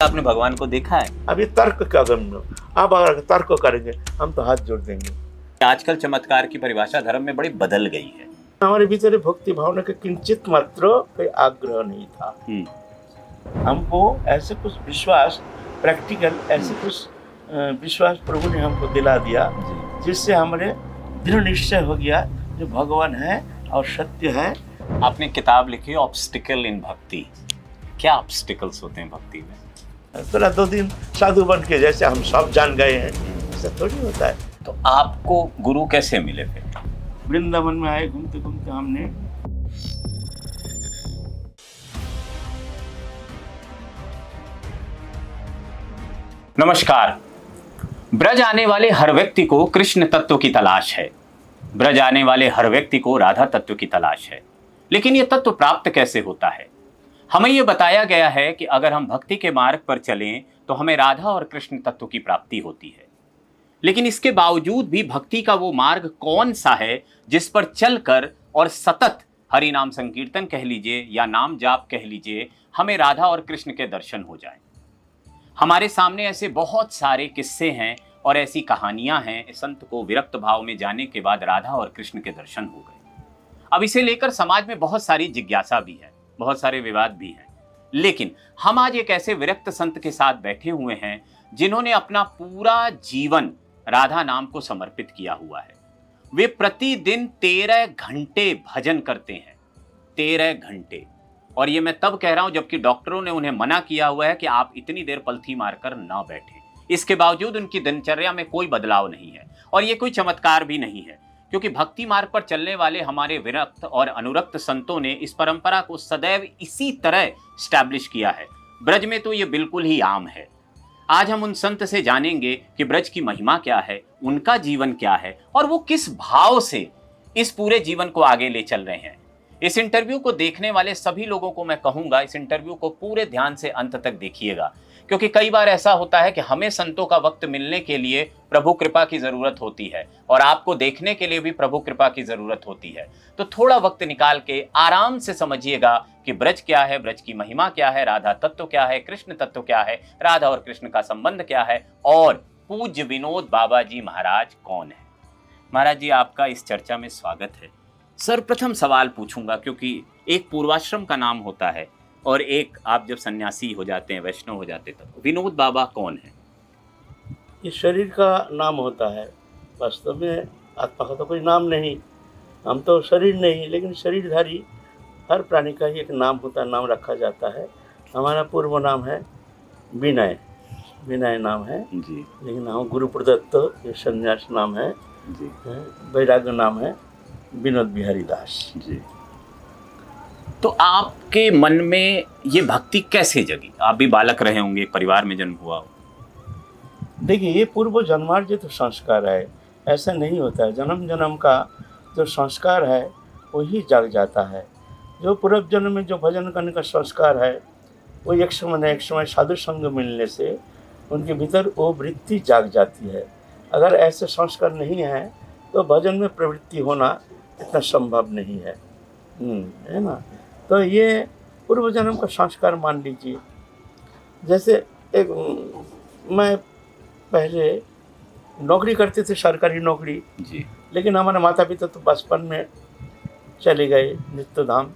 आपने भगवान को देखा है? अभी तर्क का गम्य आप अगर तर्क करेंगे हम तो हाथ जोड़ देंगे। आजकल चमत्कार की परिभाषा धर्म में बड़ी बदल गई है। हमारे भीतर भक्ति भावना का किंचित मात्र कोई आग्रह नहीं था। हम्म, हमको ऐसे कुछ विश्वास प्रैक्टिकल ऐसे कुछ विश्वास प्रभु ने हमको दिला दिया जिससे हमारे दृढ़ निश्चय हो गया जो भगवान है और सत्य है। आपने किताब लिखी ऑब्स्टिकल इन भक्ति क्या ऑब्स्टिकल्स होते हैं भक्ति में? थोड़ा दो दिन साधु बन के जैसे हम सब जान गए हैं ऐसा थोड़ी होता है। तो आपको गुरु कैसे मिले फिर? वृंदावन में आए घूमते घूमते हमने नमस्कार। ब्रज आने वाले हर व्यक्ति को कृष्ण तत्व की तलाश है। ब्रज आने वाले हर व्यक्ति को राधा तत्व की तलाश है। लेकिन यह तत्व प्राप्त कैसे होता है? हमें ये बताया गया है कि अगर हम भक्ति के मार्ग पर चलें तो हमें राधा और कृष्ण तत्व की प्राप्ति होती है। लेकिन इसके बावजूद भी भक्ति का वो मार्ग कौन सा है, जिस पर चलकर और सतत हरि नाम संकीर्तन कह लीजिए या नाम जाप कह लीजिए, हमें राधा और कृष्ण के दर्शन हो जाए। हमारे सामने ऐसे बहुत सारे किस्से हैं और ऐसी कहानियाँ हैं, संत को विरक्त भाव में जाने के बाद राधा और कृष्ण के दर्शन हो गए। अब इसे लेकर समाज में बहुत सारी जिज्ञासा भी है। बहुत सारे विवाद भी हैं। लेकिन हम आज एक ऐसे विरक्त संत के साथ बैठे हुए हैं, जिन्होंने अपना पूरा जीवन राधा नाम को समर्पित किया हुआ है। वे प्रतिदिन तेरह घंटे भजन करते हैं। तेरह घंटे। और ये मैं तब कह रहा हूँ, जबकि डॉक्टरों ने उन्हें मना किया हुआ है कि आप इतनी देर पलथी मारकर ना बैठें। इसके बावजूद उनकी दिनचर्या में कोई बदलाव नहीं है और ये कोई चमत्कार भी नहीं है। क्योंकि भक्ति मार्ग पर चलने वाले हमारे विरक्त और अनुरक्त संतों ने इस परंपरा को सदैव इसी तरह स्टैब्लिश किया है। ब्रज में तो ये बिल्कुल ही आम है। आज हम उन संत से जानेंगे कि ब्रज की महिमा क्या है, उनका जीवन क्या है और वो किस भाव से इस पूरे जीवन को आगे ले चल रहे हैं। इस इंटरव्यू को देखने वाले सभी लोगों को मैं कहूँगा, इस इंटरव्यू को पूरे ध्यान से अंत तक देखिएगा। क्योंकि कई बार ऐसा होता है कि हमें संतों का वक्त मिलने के लिए प्रभु कृपा की ज़रूरत होती है और आपको देखने के लिए भी प्रभु कृपा की ज़रूरत होती है। तो थोड़ा वक्त निकाल के आराम से समझिएगा कि ब्रज क्या है, ब्रज की महिमा क्या है, राधा तत्व क्या है, कृष्ण तत्व क्या है, राधा और कृष्ण का संबंध क्या है और पूज्य विनोद बाबा जी महाराज कौन है? महाराज जी, आपका इस चर्चा में स्वागत है। सर्वप्रथम सवाल पूछूँगा क्योंकि एक पूर्वाश्रम का नाम होता है। और एक आप जब सन्यासी हो जाते हैं वैष्णव हो जाते हैं तब विनोद बाबा कौन है? ये शरीर का नाम होता है। वास्तव में आत्मा का तो कोई नाम नहीं। हम तो शरीर नहीं लेकिन शरीरधारी हर प्राणी का ही एक नाम होता है नाम रखा जाता है। हमारा पूर्व नाम है विनय। विनय नाम है। जी। लेकिन हम गुरु प्रदत्त ये संन्यास नाम है। जी। वैराग्य नाम है विनोद बिहारी दास। जी। तो आपके मन में ये भक्ति कैसे जगी? आप भी बालक रहे होंगे परिवार में जन्म हुआ हो। देखिए ये पूर्व जन्मार्जित संस्कार है। ऐसा नहीं होता है। जन्म जन्म का जो संस्कार है वही जाग जाता है। जो पूर्व जन्म में जो भजन करने का संस्कार है वो एक समय एक समय साधु संग मिलने से उनके भीतर वो वृत्ति जाग जाती है। अगर ऐसे संस्कार नहीं है तो भजन में प्रवृत्ति होना इतना संभव नहीं है। हम्म, है ना? तो ये पूर्व जन्म का संस्कार मान लीजिए। जैसे एक मैं पहले नौकरी करते थे सरकारी नौकरी। जी। लेकिन हमारे माता पिता तो बचपन में चले गए नित्य धाम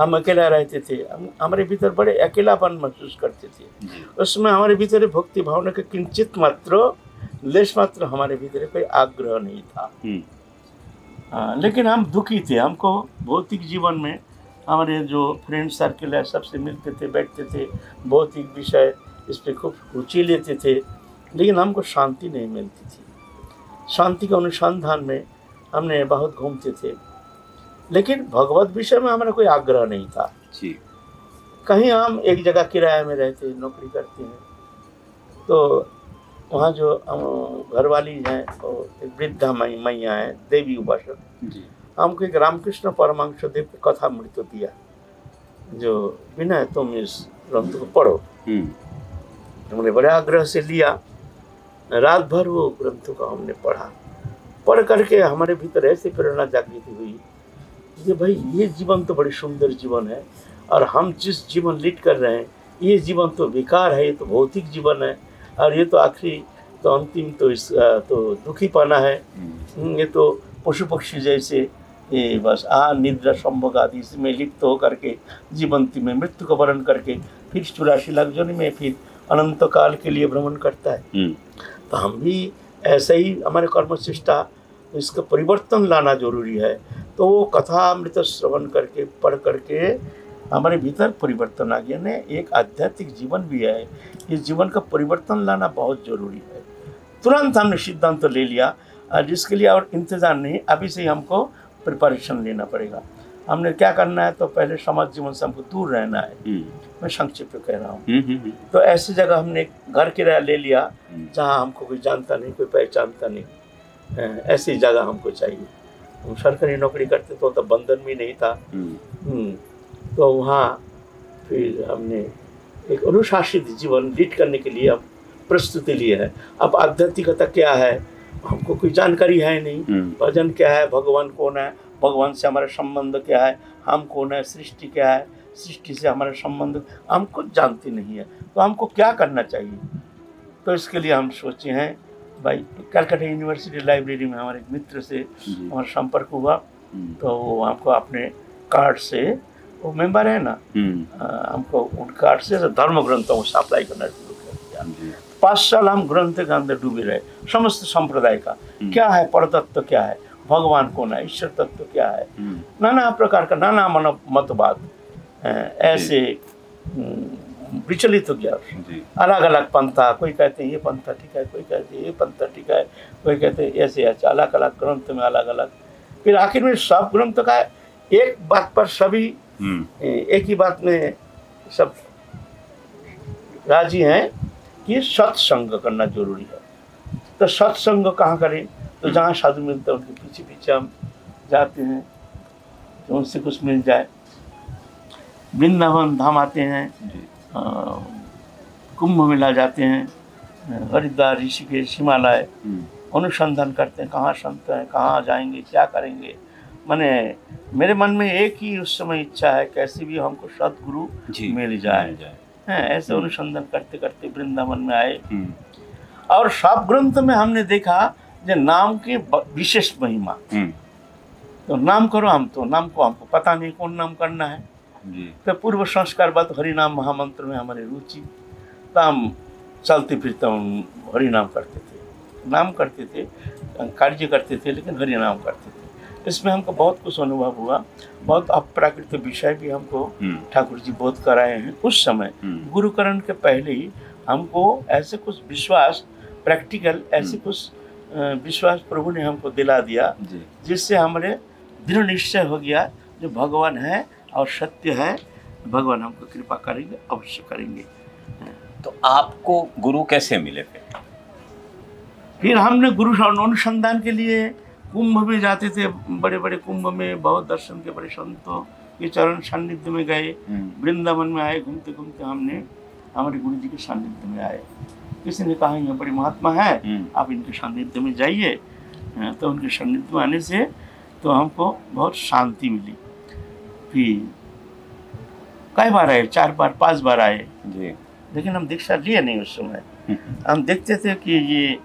हम अकेला रहते थे। हम हमारे भीतर बड़े अकेलापन महसूस करते थे। उसमें हमारे भीतर भक्ति भावना का किंचित मात्र लेश मात्र हमारे भीतर कोई आग्रह नहीं था। हम्म, हाँ, लेकिन हम दुखी थे। हमको भौतिक जीवन में हमारे जो फ्रेंड सर्किल है सबसे मिलते थे बैठते थे भौतिक विषय इस पर खूब रुचि लेते थे लेकिन हमको शांति नहीं मिलती थी। शांति के अनुसंधान में हमने बहुत घूमते थे लेकिन भगवत विषय में हमारा कोई आग्रह नहीं था। जी। कहीं हम एक जगह किराए में रहते हैं नौकरी करते हैं तो वहाँ जो घरवाली हैं वो वृद्धा मैया हैं देवी उपासक। जी। हमको एक रामकृष्ण परमहंस देव की कथा मृत्यु दिया। जो विनय तुम इस ग्रंथ को पढ़ो। हम्म, हमने बड़े आग्रह से लिया। रात भर वो ग्रंथ को हमने पढ़ा। पढ़ करके हमारे भीतर ऐसी प्रेरणा जागृत हुई कि भाई ये जीवन तो बड़ी सुंदर जीवन है और हम जिस जीवन लीड कर रहे हैं ये जीवन तो बेकार है ये तो भौतिक जीवन है और ये तो आखिरी तो अंतिम तो इस तो दुखी पाना है। हम्म, ये तो पशु पक्षी जैसे ये बस आ निद्रा संभोग आदि इसमें लिप्त होकर के जीवंती में मृत्यु का वर्ण करके फिर चौरासी लाख जोनि में फिर अनंत काल के लिए भ्रमण करता है। हम्म, तो हम भी ऐसे ही हमारे कर्म कर्मशिष्टा इसका परिवर्तन लाना ज़रूरी है। तो वो कथा अमृत श्रवण करके पढ़ करके हमारे भीतर परिवर्तन आ गया। ने एक आध्यात्मिक जीवन भी है। इस जीवन का परिवर्तन लाना बहुत ज़रूरी है। तुरंत हमने सिद्धांत तो ले लिया। जिसके लिए और इंतज़ार नहीं अभी से ही हमको प्रिपरेशन लेना पड़ेगा। हमने क्या करना है तो पहले समाज जीवन से हमको दूर रहना है। हम्म, मैं संक्षिप्त कह रहा हूँ। हम्म, हम्म, तो ऐसी जगह हमने घर किराया ले लिया जहाँ हमको कोई जानता नहीं कोई पहचानता नहीं। ऐसी जगह हमको चाहिए। हम सरकारी नौकरी करते तो तब बंधन भी नहीं था। तो वहाँ फिर हमने एक अनुशासित जीवन लीड करने के लिए अब प्रस्तुति लिए है। अब आध्यात्मिकता क्या है? हमको कोई जानकारी है नहीं। हम्म, भजन क्या है भगवान कौन है भगवान से हमारा संबंध क्या है हम कौन है सृष्टि क्या है सृष्टि से हमारा संबंध हम कुछ जानते नहीं है। तो हमको क्या करना चाहिए? तो इसके लिए हम सोचे हैं भाई कलकत्ता यूनिवर्सिटी लाइब्रेरी में हमारे एक मित्र से हमारा संपर्क हुआ। हम्म, तो वो हमको अपने कार्ड से वो मेंबर है ना हम्म, हमको उन कार्ड से धर्म ग्रंथों को सप्लाई करना शुरू कर दिया। पाँच साल हम ग्रंथ के अंदर डूबे रहे। समस्त संप्रदाय का। हम्म, क्या है? परतत्व क्या है? भगवान कौन है? ईश्वर तत्व क्या है? हम्म, नाना प्रकार का नाना मन मतवाद ऐसे हम्म, विचलित हो गया। अलग अलग पंथा कोई कहते हैं ये पंथा ठीक है कोई कहते हैं ये पंथा ठीक है कोई कहते हैं ऐसे ऐसे अलग अलग ग्रंथ में अलग अलग फिर आखिर में सब ग्रंथ का एक बात पर सभी एक ही बात में सब राज़ी हैं। कि सत्संग करना ज़रूरी है। तो सत्संग कहाँ करें? तो जहाँ साधु मिलते हैं उनके पीछे पीछे हम जाते हैं तो उनसे कुछ मिल जाए। वृंदावन धाम आते हैं कुंभ मेला जाते हैं हरिद्वार ऋषिकेश हिमालय हम्म, अनुसंधान करते हैं कहाँ संत हैं कहाँ जाएँगे क्या करेंगे? मैंने मेरे मन में एक ही उस समय इच्छा है कैसे भी हमको सदगुरु मिल जाए। मिल जाए, हैं ऐसे अनुसंधान करते करते वृंदावन में आए। हम्म, और सब ग्रंथ में हमने देखा जो नाम की विशेष महिमा। हम्म, तो नाम करो हम तो नाम को हमको पता नहीं कौन नाम करना है। जी, तो पूर्व संस्कार बात हरिनाम महामंत्र में हमारी रुचि तो हम चलते फिरते हम हरिनाम करते थे। नाम करते थे कार्य करते थे लेकिन हरिनाम करते थे। इसमें हमको बहुत कुछ अनुभव हुआ। बहुत अप्राकृत विषय भी हमको हम्म, ठाकुर जी बोध कराए हैं। उस समय हम्म, गुरुकरण के पहले ही हमको ऐसे कुछ विश्वास प्रैक्टिकल ऐसे कुछ विश्वास प्रभु ने हमको दिला दिया जिससे हमारे दृढ़ निश्चय हो गया जो भगवान है और सत्य है भगवान हमको कृपा करेंगे अवश्य करेंगे। तो आपको गुरु कैसे मिले फिर? फिर हमने गुरु अनुसंधान के लिए कुंभ में जाते थे बड़े बड़े कुंभ में बहुत दर्शन के बड़े संतों के चरण सान्निध्य में गए। हम्म, वृंदावन में आए घूमते घूमते हमने हमारे गुरु जी के सान्निध्य में आए। किसी ने कहा यहाँ बड़ी महात्मा है हम्म, आप इनके सान्निध्य में जाइए। तो उनके सान्निध्य में आने से तो हमको बहुत शांति मिली। फिर कई बार आए चार बार पाँच बार आए। जी, लेकिन हम दीक्षा लिए नहीं उस समय। हम देखते थे कि ये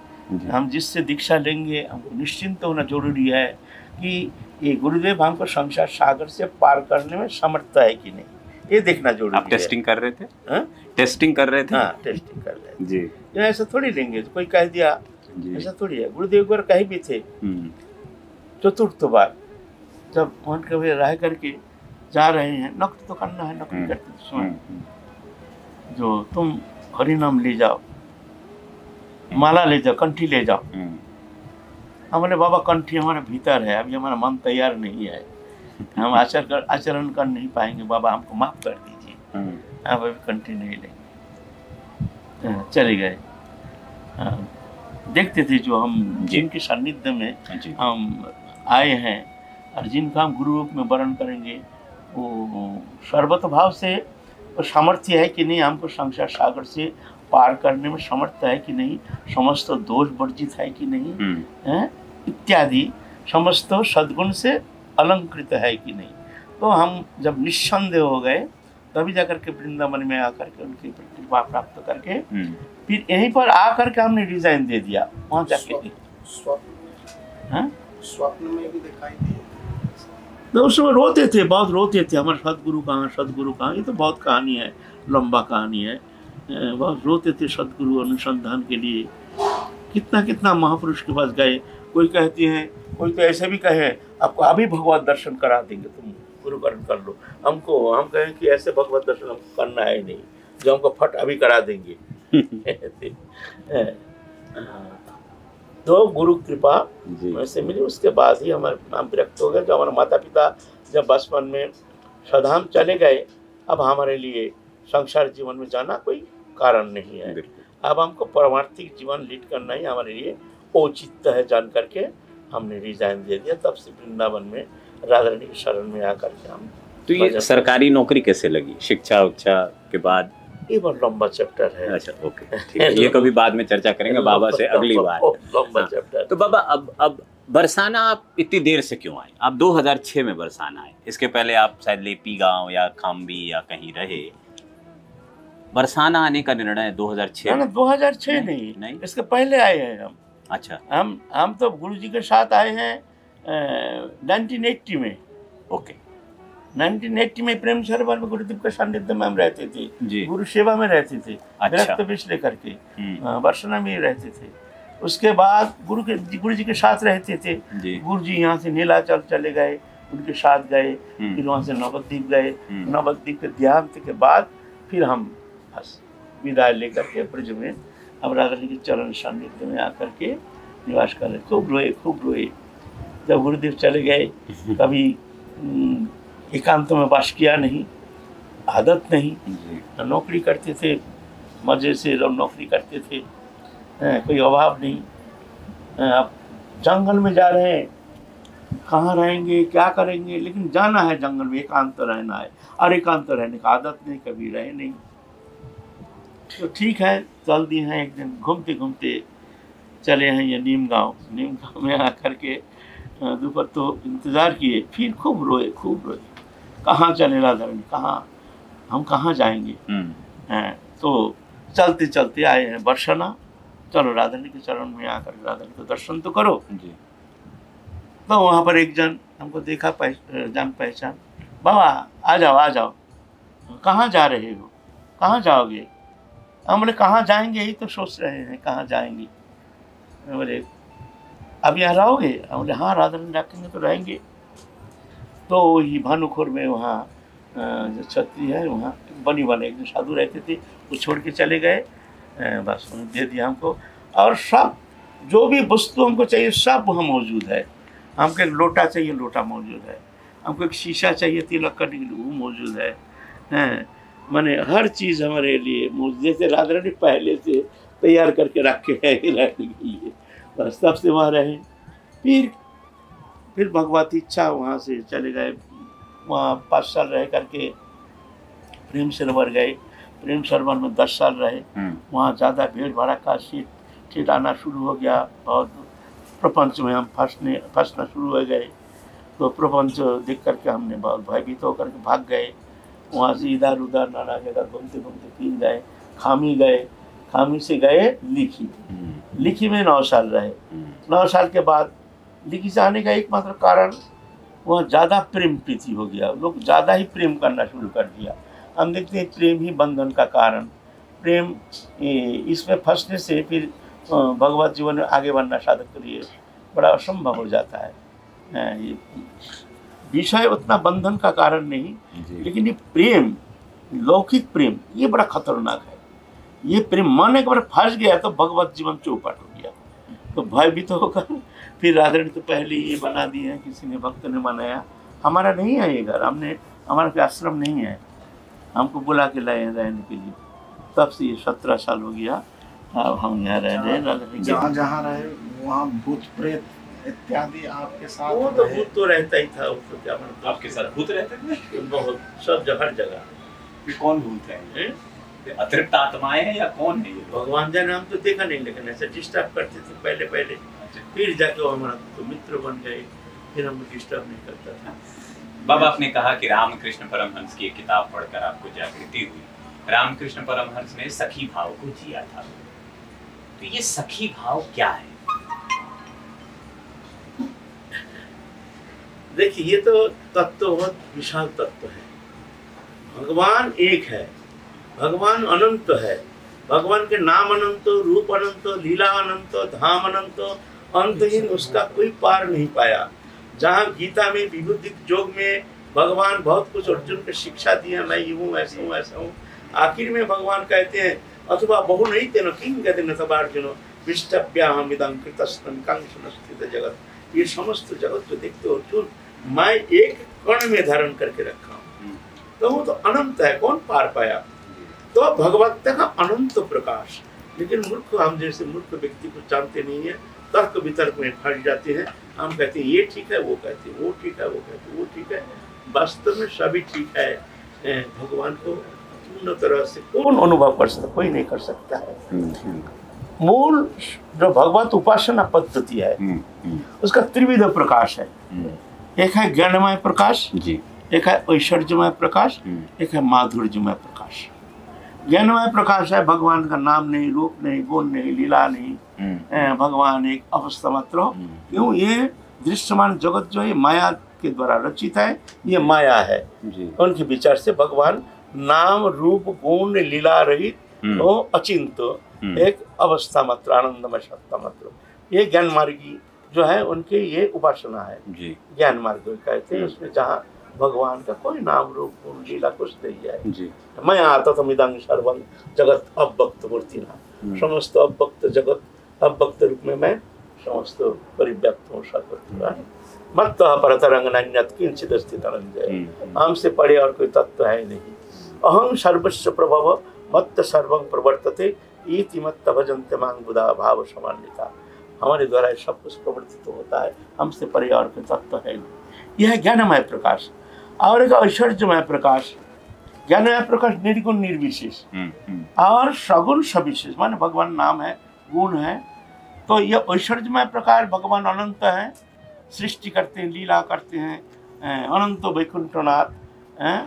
हम जिससे दीक्षा लेंगे हमको निश्चिंत होना ज़रूरी है कि ये गुरुदेव हमको संसार सागर से पार करने में समर्थ है कि नहीं ये देखना ज़रूरी आप है। टेस्टिंग कर रहे थे? हाँ? टेस्टिंग कर रहे थे? हाँ टेस्टिंग कर रहे थे। जी। ऐसा थोड़ी लेंगे कोई कह दिया ऐसा थोड़ी है। गुरुदेव बार कहीं भी थे। हम्म, चतुर्थ बार जब उनके वे रह करके जा रहे हैं नौकरी तो करना है नौकरी हम्म, करते समय हम्म, जो तुम हरि नाम ले जाओ माला ले जाओ कंठी ले जाओ। हम्म, हमारे बाबा कंठी हमारे भीतर है अभी हमारा मन तैयार नहीं है। हम आचर कर आचरण कर नहीं पाएँगे बाबा हमको माफ़ कर दीजिए। हम्म, आप अभी कंठी नहीं लेंगे। हाँ, चले गए। हाँ, देखते थे जो हम जिनके सानिध्य में हम आए हैं और जिनका हम गुरु रूप में वर्ण करेंगे वो सर्वत भाव से वो सामर्थ्य है कि नहीं हमको संसार सागर से पार करने में समर्थ है कि नहीं? समस्त दोष वर्जित है कि नहीं? है? इत्यादि। समस्त सद्गुण से अलंकृत है कि नहीं? तो हम जब निस्संदेह हो गए तभी जाकर के वृंदावन में आकर के उनकी प्रतिभा प्राप्त करके हम्म, फिर यहीं पर आकर के हमने डिज़ाइन दे दिया। वहाँ जाके। स्वप्न स्वप्न। हाँ? में भी दिखाई दिए। तो उस समय रोते थे बहुत रोते थे। हमारे सदगुरु कहाँ सदगुरु कहाँ ये तो बहुत कहानी है लंबा कहानी है। बहुत रोते थे सदगुरु अनुसंधान के लिए। कितना कितना महापुरुष के पास गए। कोई कहते हैं कोई तो ऐसे भी कहे आपको अभी भगवत दर्शन करा देंगे तुम गुरुकरण कर लो। हमको हम कहें कि ऐसे भगवत दर्शन हमको करना है नहीं जो हमको फट अभी करा देंगे। तो गुरु कृपा वैसे मिली। उसके बाद ही हमारे नाम व्यक्त हो गया जो हमारे माता पिता जब बचपन में सधाम चले गए अब हमारे लिए संसार जीवन में जाना कोई कारण नहीं है। अब हमको परमार्थिक जीवन लीड करना ही हमारे लिए औचित्य है जान करके हमने रिजाइन दे दिया। तब से वृंदावन में राधा रानी के शरण में आकर के हम तो ये सरकारी नौकरी कैसे लगी? शिक्षा उक्षा के बाद? ये बहुत लंबा चैप्टर है। अच्छा ओके ठीक है। ये कभी बाद में चर्चा करेंगे बाबा से अगली बार। लंबा हाँ। चैप्टर तो बाबा अब अब बरसाना आप इतनी देर से क्यों आए? आप 2006 में बरसाना आए। इसके पहले आप शायद लेपी गाँव या खाम्बी या कहीं रहे। बरसाना आने का निर्णय दो 2006 ना में। 2006 नहीं, नहीं, नहीं। इसके पहले आए हैं हम। अच्छा। हम हम तो गुरु जी के साथ आए हैं नाइनटीन एट्टी में। ओके। 1980 में प्रेम सरोवर में गुरुदेव के सानिध्य में हम रहते थे। गुरु सेवा में रहते थे। अच्छा। लेकर के हम्म, वर्षना में रहते थे। उसके बाद गुरु के गुरु जी के साथ रहते थे। गुरु जी यहाँ से नीलाचल चले गए उनके साथ गए हम्म, फिर वहाँ से नवद्वीप गए। हम्म, नवद्वीप के देहांत के बाद फिर हम बस विदाई लेकर के ब्रज में हम राधा रानी के चरण सानिध्य में आकर के निवास कर रहे। खूब रोए खूब रोए। जब गुरुदेव चले गए कभी एकांत में वास किया नहीं आदत नहीं। जी। नौकरी करते थे मज़े से लोग नौकरी करते थे कोई अभाव नहीं। अब जंगल में जा रहे हैं कहाँ रहेंगे क्या करेंगे? लेकिन जाना है जंगल में एकांत रहना है। और एकांत रहने का आदत नहीं कभी रहे नहीं। तो ठीक है चल दिए हैं एक दिन घूमते घूमते चले हैं ये नीम गाँव नीम गाँव में आकर के दोपहर तो इंतज़ार किए फिर खूब रोए खूब रोए। कहाँ चले राधा रानी कहाँ? हम कहाँ जाएँगे? हम्म, हैं तो चलते चलते आए हैं बरसना चलो राधा रानी के चरण में आकर राधा रानी को दर्शन तो करो। जी। तो वहाँ पर एक जन हमको देखा पह, जान पहचान। बाबा आ जाओ आ जाओ। कहाँ जा रहे हो? कहाँ जाओगे? हम बोले, कहाँ जाएँगे? यही तो सोच रहे हैं, कहाँ जाएँगे? बोले अब यहाँ रहोगे? हम बोले हाँ राधा रानी रखेंगे तो रहेंगे। तो वही भानुखोर में वहाँ जो छत्री है, वहाँ बनी बने एक जो साधु रहते थे, वो छोड़ के चले गए। बस दे दिया हमको। और सब, जो भी वस्तु हमको चाहिए, सब वहाँ मौजूद है। हमको एक लोटा चाहिए, लोटा मौजूद है। हमको एक शीशा चाहिए, तिलक करने के लिए वो मौजूद है। हैं। माने हर चीज़ हमारे लिए जैसे राधा रानी पहले से तैयार करके रखे हैं रहने के लिए। बस तब से वहाँ रहे। फिर फिर भगवत इच्छा वहाँ से चले गए। वहाँ पाँच साल रह करके प्रेम सरोवर गए। प्रेम सरोवर में दस साल रहे। हम्म, वहाँ ज़्यादा भीड़ भाड़ा का सीट सीट आना शुरू हो गया बहुत प्रपंच में हम फंसने फंसना शुरू हो गए। तो प्रपंच देख करके हमने बहुत भयभीत होकर के भाग गए। वहाँ से इधर उधर नाना जगह घूमते घूमते फिर गए खामी गए खामी से गए लिखी। हम्म, लिखी में नौ साल रहे। हम्म, नौ साल के बाद लिखी से आने का एकमात्र कारण वहाँ ज़्यादा प्रेम प्रीति हो गया। लोग ज़्यादा ही प्रेम करना शुरू कर दिया। हम देखते हैं प्रेम ही बंधन का कारण। प्रेम इसमें फंसने से फिर भगवत जीवन में आगे बढ़ना साधक के लिए बड़ा असंभव हो जाता है ये। विषय उतना बंधन का कारण नहीं लेकिन ये प्रेम लौकिक प्रेम ये बड़ा खतरनाक है। ये प्रेम मन एक बार फंस गया तो भगवत जीवन चौपट हो गया। तो भयभीत होकर फिर राधा तो पहले ही ये बना दिए हैं किसी ने भक्त ने बनाया। हमारा नहीं है ये घर हमने हमारा कोई आश्रम नहीं है। हमको बुला के लाए हैं रहने के लिए। तब से ये सत्रह साल हो गया। अब हम यहाँ रह रहे हैं। जहाँ जहाँ रहे वहाँ भूत प्रेत इत्यादि आपके साथ वो तो भूत तो रहता ही था उसको क्या मतलब? आपके साथ भूत रहते थे? बहुत सब जगह हर जगह। कि कौन भूत है? अतिरिक्त आत्माएँ हैं या कौन है ये भगवान जाने हम तो देखा नहीं लेकिन ऐसे डिस्टर्ब करते थे पहले पहले फिर जाके वो हमारा तो मित्र बन गए फिर हम डिस्टर्ब नहीं करता था। बाबा आपने कहा कि रामकृष्ण परमहंस की एक किताब पढ़कर आपको जागृति हुई। रामकृष्ण परमहंस ने सखी भाव को जिया था। तो ये सखी भाव क्या है? देखिए, ये तो तत्व बहुत विशाल तत्व है। भगवान एक है। भगवान अनंत है। भगवान के नाम अनंत, रूप अनंत, लीला अनंत, धाम अनंत, अंतहीन उसका कोई पार नहीं पाया। जहाँ गीता में, विभूति योग में भगवान बहुत कुछ अर्जुन को शिक्षा दिया, मैं ये हूँ ऐसा हूँ ऐसा हूँ। आखिर में भगवान कहते हैं, अथवा बहु नहीं तेन किंग कहते न तब अर्जुन? स्थित जगत। ये समस्त जगत जो देखते अर्जुन मैं एक कण में धारण करके रखा हूँ। तो वो तो अनंत है कौन पार पाया? तो भगवत का अनंत प्रकाश। लेकिन मूर्ख हम जैसे मूर्ख व्यक्ति को जानते नहीं है तर्क वितर्क में फंस जाते हैं। हम कहते हैं ये ठीक है वो कहते हैं वो ठीक है वो कहते हैं वो ठीक है। वास्तव में सभी ठीक है। भगवान को पूर्ण तरह से कौन अनुभव कर सकता कोई नहीं कर सकता। है मूल जो भगवत उपासना पद्धति है उसका त्रिविध प्रकाश है। एक है ज्ञानमय प्रकाश जी। एक है ऐश्वर्यमय प्रकाश एक है माधुर्यमय प्रकाश। ज्ञानमय प्रकाश है भगवान का नाम नहीं रूप नहीं गुण नहीं लीला नहीं। भगवान एक अवस्था मात्र हो। क्यों? ये दृश्यमान जगत जो है माया के द्वारा रचित है ये माया है। उनके विचार से भगवान नाम रूप गुण लीला रहित हम्म। वो अचिंत हम्म। एक अवस्था मात्र आनंदमय सत्ता मात्र ये ज्ञान मार्गी जो है उनके ये उपासना है। जी। ज्ञान मार्ग कहते हैं उसमें जहाँ भगवान का कोई नाम रूप गुण लीला कुछ नहीं है। जी। मैं आता तो मिदंग सर्वं जगत अव्यक्त मूर्ति ना। समस्त अव्यक्त जगत अव्यक्त रूप में मैं समस्त परिव्यक्त हूँ सर्वत्र मत परतरंग नन्यत किंचित स्थित अनंजय हमसे पड़े और कोई तत्व है नहीं। अहम सर्वस्व प्रभव मत्त सर्वं प्रवर्तते इति मत्त भजन्ते मांग बुधा भाव समान्विता। हमारे द्वारा सब कुछ प्रवर्तित तो होता है हमसे परे और कोई तत्व है। नहीं यह ज्ञानमय प्रकाश और एक ऐश्वर्यमय प्रकाश ज्ञानमय प्रकाश निर्गुण निर्विशेष। और सगुण सविशेष माने भगवान नाम है गुण है तो ये ऐश्वर्यमय प्रकार भगवान अनंत है सृष्टि करते हैं लीला करते हैं अनंत वैकुंठनाथ हैं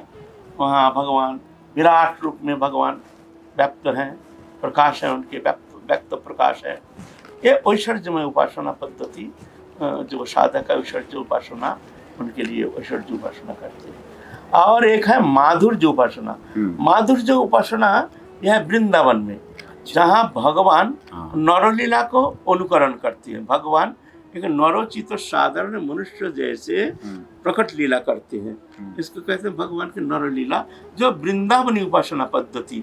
वहाँ भगवान विराट रूप में भगवान व्यक्त हैं प्रकाश है उनके व्यक्त व्यक्त प्रकाश है। ये ऐश्वर्यमय उपासना पद्धति जो साधक है ऐश्वर्य उपासना उनके लिए ऐश्वर्य उपासना करते हैं। और एक है माधुर्य उपासना। माधुर्य उपासना यह वृंदावन में जहाँ भगवान नरलीला को अनुकरण करती है। भगवान एक नरोचित साधारण मनुष्य जैसे प्रकट लीला करते हैं। इसको कहते हैं भगवान की नरलीला जो वृंदावनी उपासना पद्धति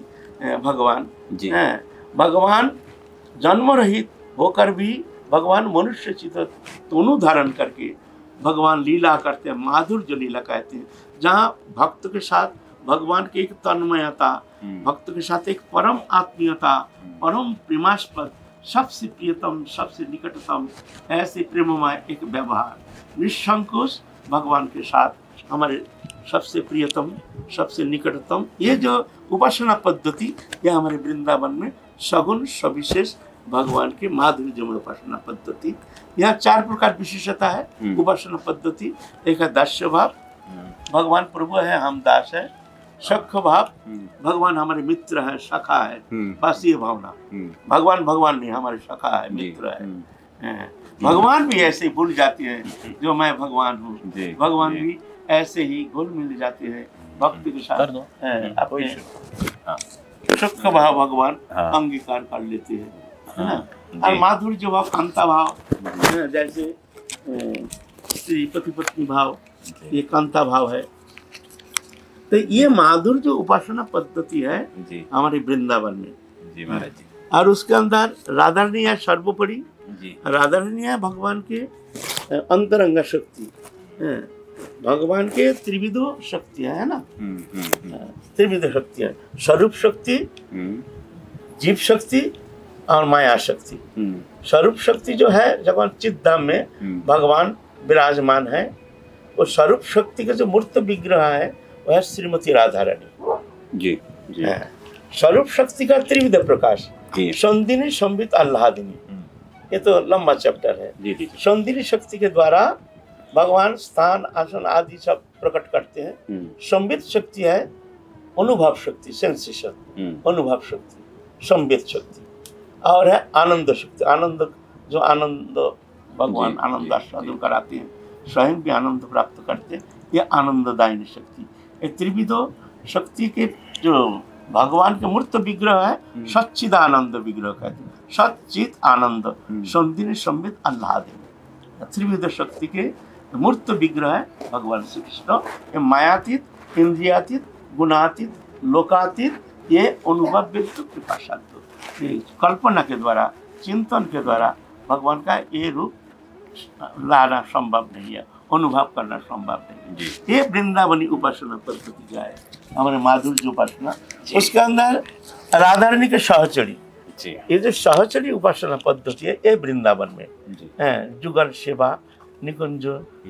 भगवान जी। है। भगवान जन्म रहित होकर भी भगवान मनुष्य चित दोनों धारण करके भगवान लीला करते हैं माधुर्य लीला कहते हैं। जहाँ भक्त के साथ भगवान की एक तन्मयता भक्त के साथ एक परम आत्मीयता परम प्रेमास्पद सबसे प्रियतम सबसे निकटतम ऐसे प्रेममय एक व्यवहार। निसंकोच भगवान के साथ हमारे सबसे प्रियतम सबसे निकटतम ये जो उपासना पद्धति यह हमारे वृंदावन में सगुण सविशेष भगवान की माधुर्य में उपासना पद्धति। यहाँ चार प्रकार विशेषता है हम्म। उपासना पद्धति एक है दास्य भाव भगवान प्रभु है हम दास है। सख भाव भगवान हमारे मित्र है सखा है बस ये भावना। भगवान भगवान नहीं हमारे सखा है मित्र है। भगवान भी ऐसे ही भूल जाते हैं जो मैं भगवान हूँ। भगवान भी ऐसे ही घुल मिल जाते हैं भक्ति के साथ। हैं, अपने हाँ। सुख भाव भगवान हाँ। अंगीकार कर लेते हैं। है। ना और माधुर्य भाव कांता भाव। है, जैसे पति पत्नी भाव ये कांता भाव है। तो ये माधुर्य उपासना पद्धति है हमारे वृंदावन में। जी महाराज जी। और उसके अंदर राधारणी है सर्वोपरि जी। राधारणी है भगवान के अंतरंग शक्ति। भगवान के त्रिविधो शक्तियाँ है ना? हम्म, हम्म, हम्म, त्रिविध शक्तियाँ स्वरूप शक्ति जीव शक्ति और माया शक्ति। हम्म, स्वरूप शक्ति जो है जब चित धाम में हम्म, भगवान विराजमान है। वो स्वरूप शक्ति का जो मूर्त विग्रह है वह है श्रीमती राधा रानी जी। जी स्वरूप शक्ति का त्रिविध प्रकाश। संदिनी संबित अल्लादिनी हम्म, ये तो लंबा चैप्टर है। जी शक्ति के द्वारा भगवान स्थान आसन आदि सब प्रकट करते हैं। संबित शक्ति है अनुभव शक्ति सेंसेशन। अनुभव शक्ति संवेद शक्ति। और है आनंद शक्ति आनंद जो आनंद भगवान जी, आनंद जी, आस्वादन जी। कराते हैं स्वयं भी आनंद प्राप्त करते हैं ये आनंददायिनी शक्ति ये त्रिविधो शक्ति के जो भगवान के मूर्त विग्रह है हम्म। सच्चिद आनंद विग्रह कहते हैं सच्चित आनंद हम्म। संदिनी संवित आह्लाद त्रिविध शक्ति के मूर्त विग्रह है भगवान श्री कृष्ण ये मायातीत इंद्रियातीत गुणातीत लोकातीत ये अनुभव बिल्कुल कृपा साध्य ये कल्पना के द्वारा चिंतन के द्वारा भगवान का ये रूप लाना संभव नहीं है अनुभव करना संभव नहीं है। ये वृंदावनी उपासना पद्धति का है? हमारे माधुर्य उपासना। उसके अंदर राधारणी के सहचरी। ये जो सहचरी उपासना पद्धति है ये वृंदावन में। जुगल सेवा निकुंज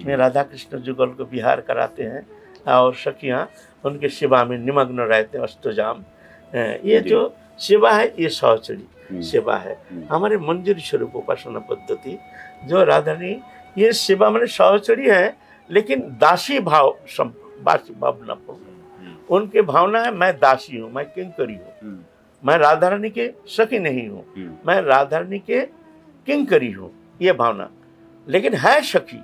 में राधा कृष्ण जुगल को विहार कराते हैं और सखियाँ उनके सेवा में निमग्न रहते हैं अष्टजाम। ये जी। सेवा है ये सहचरी हम्म, सेवा है। हम्म, हमारे मंजूरी स्वरूप उपासना पद्धति जो राधानी ये सेवा मैंने सहचरी है लेकिन दासी भाव भावना पूर्ण। हम्म, उनके भावना है मैं दासी हूँ मैं किंकरी हूँ। मैं राधा रानी के सखी नहीं हूँ मैं राधा रानी के किंकरी हूँ ये भावना। लेकिन है सखी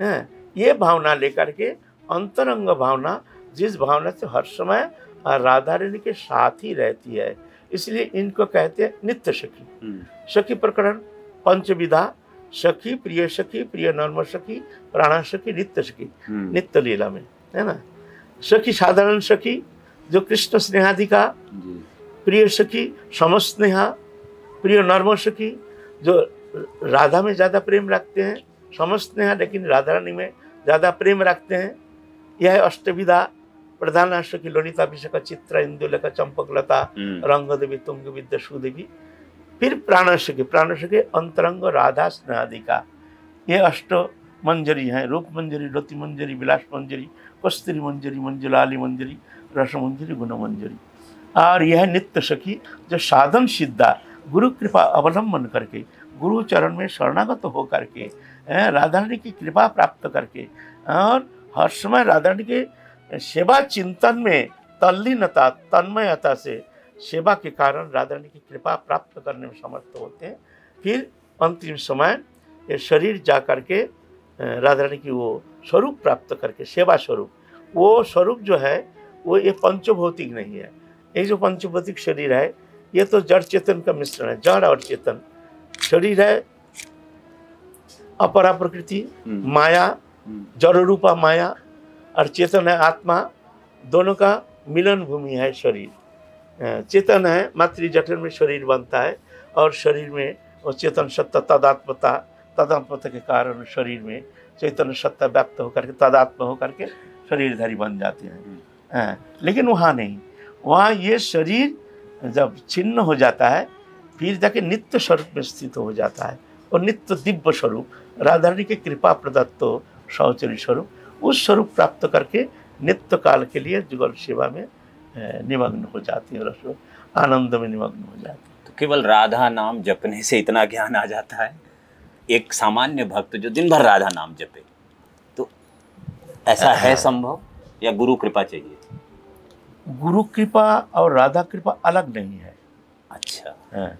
है ये भावना लेकर के अंतरंग भावना जिस भावना से हर समय राधा रानी के साथ ही रहती है इसलिए इनको कहते हैं नित्य सखी हम्म, सखी प्रकरण पंचविधा सखी प्रिय सखी प्रिय नर्म सखी प्राणा सखी नित्य सखी हम्म, नित्य लीला में है ना? सखी साधारण सखी जो कृष्ण स्नेहाधिका जी। प्रिय सखी समस्नेहा प्रिय नर्म सखी जो राधा में ज़्यादा प्रेम रखते हैं समस्नेहा लेकिन राधा रानी में ज़्यादा प्रेम रखते हैं यह अष्टविधा प्रधान सखी ललिता विशाखा चित्रा इंदुलेखा चंपकलता हम्म, रंग देवी तुंग विद्या सुदेवी फिर प्राण सखी प्राण सखी अंतरंग राधा स्नेहादिका। ये अष्ट मंजरी हैं रूप मंजरी रति मंजरी विलास मंजरी कस्तूरी मंजरी मंजुलाली मंजरी रस मंजरी गुण मंजरी। और यह नित्य सखी जो साधन सिद्धा गुरु कृपा अवलंबन करके गुरु चरण में शरणागत हो करके राधा रानी की कृपा प्राप्त करके और हर समय राधा रानी के सेवा चिंतन में तल्लीनता तन्मयता से सेवा के कारण राधा रानी की कृपा प्राप्त करने में समर्थ होते हैं। फिर अंतिम समय ये शरीर जा करके राधा रानी की वो स्वरूप प्राप्त करके सेवा स्वरूप वो स्वरूप जो है वो ये पंचभौतिक नहीं है। ये जो पंचभौतिक शरीर है ये तो जड़ चेतन का मिश्रण है जड़ और चेतन। शरीर है अपरा प्रकृति हम्म, माया हम्म, जड़ रूपा माया और चेतन है आत्मा दोनों का मिलन भूमि है शरीर। चेतन है मातृ जठर में शरीर बनता है और शरीर में वो चेतन सत्ता तदात्मता तदात्मता के कारण शरीर में चैतन्य सत्ता व्याप्त होकर के तदात्म होकर के शरीरधारी बन जाते हैं। लेकिन वहाँ नहीं। वहाँ ये शरीर जब छिन्न हो जाता है फिर जाके नित्य स्वरूप में स्थित हो जाता है। और नित्य दिव्य स्वरूप राधा रानी की कृपा प्रदत्त शौचरी स्वरूप उस स्वरूप प्राप्त करके नित्य काल के लिए जुगल सेवा में निमग्न हो जाती है रसो आनंद में निमग्न हो जाती है। तो केवल राधा नाम जपने से इतना ज्ञान आ जाता है? एक सामान्य भक्त जो दिन भर राधा नाम जपे तो ऐसा है। संभव? या गुरु कृपा चाहिए? गुरु कृपा और राधा कृपा अलग नहीं है। अच्छा। हाँ।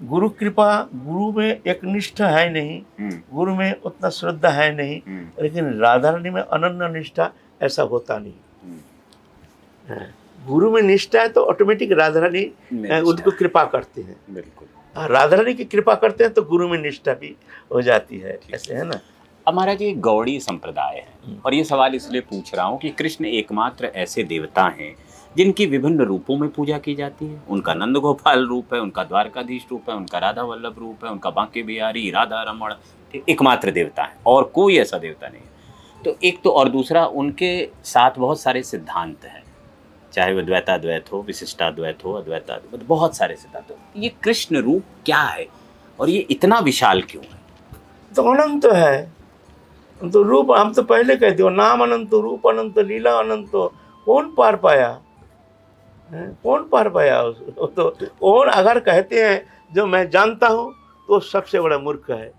गुरु कृपा गुरु में एक निष्ठ है नहीं हम्म, गुरु में उतना श्रद्धा है नहीं हम्म, लेकिन राधा रानी में अनन्य निष्ठा ऐसा होता नहीं। हम्म, हाँ। गुरु में निष्ठा है तो ऑटोमेटिक राधा रानी उनको कृपा करते हैं। बिल्कुल। और राधा रानी की कृपा करते हैं तो गुरु में निष्ठा भी हो जाती है ऐसे है ना? महाराज ये गौड़ी संप्रदाय है। और ये सवाल इसलिए पूछ रहा हूँ कि कृष्ण एकमात्र ऐसे देवता हैं जिनकी विभिन्न रूपों में पूजा की जाती है। उनका नंद गोपाल रूप है, उनका द्वारकाधीश रूप है, उनका राधा वल्लभ रूप है, उनका बांके बिहारी, राधा रमण एकमात्र देवता है और कोई ऐसा देवता नहीं है। तो एक तो और दूसरा, उनके साथ बहुत सारे सिद्धांत हैं। चाहे वो द्वैताद्वैत हो, विशिष्टाद्वैत हो, अद्वैताद्वैत, बहुत सारे सिद्धांत ये कृष्ण रूप क्या है और ये इतना विशाल क्यों है? तो अनंत है। तो रूप, हम तो पहले कहते हो, नाम अनंत, रूप अनंत, लीला अनंत, कौन पार पाया? कौन पार पाया उस- तो और अगर कहते हैं जो मैं जानता हूँ तो सबसे बड़ा मूर्ख है।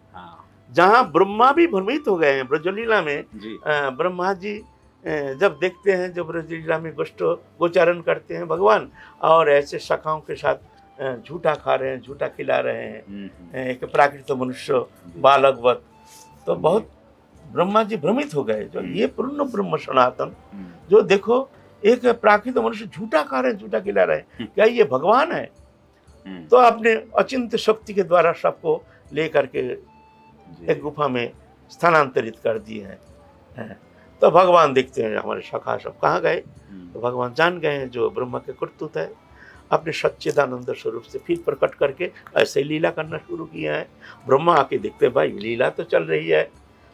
जहाँ ब्रह्मा भी भ्रमित हो गए हैं ब्रजलीला में ब्रह्मा जी जब देखते हैं जब ब्रजलीला में गोष्ठ गोचारण करते हैं भगवान और ऐसे शाखाओं के साथ झूठा खा रहे हैं झूठा खिला रहे हैं हम्म, हम्म, एक प्राकृत मनुष्य बालकवत तो बहुत ब्रह्मा जी भ्रमित हो गए। जो ये पूर्ण ब्रह्म सनातन हम्म, जो देखो एक प्राकृत मनुष्य झूठा खा रहे हैं झूठा खिला रहे। हैं क्या ये भगवान है? हम्म, तो आपने अचिंत शक्ति के द्वारा सबको लेकर के एक गुफा में स्थानांतरित कर दिए हैं। हैं। तो भगवान देखते हैं हमारे शाखा सब कहाँ गए? हम्म, तो भगवान जान गए हैं जो ब्रह्मा के कर्तुत है। अपने सच्चिदानंद स्वरूप से फिर प्रकट करके ऐसे लीला करना शुरू किया है। ब्रह्मा आके देखते हैं भाई लीला तो चल रही है।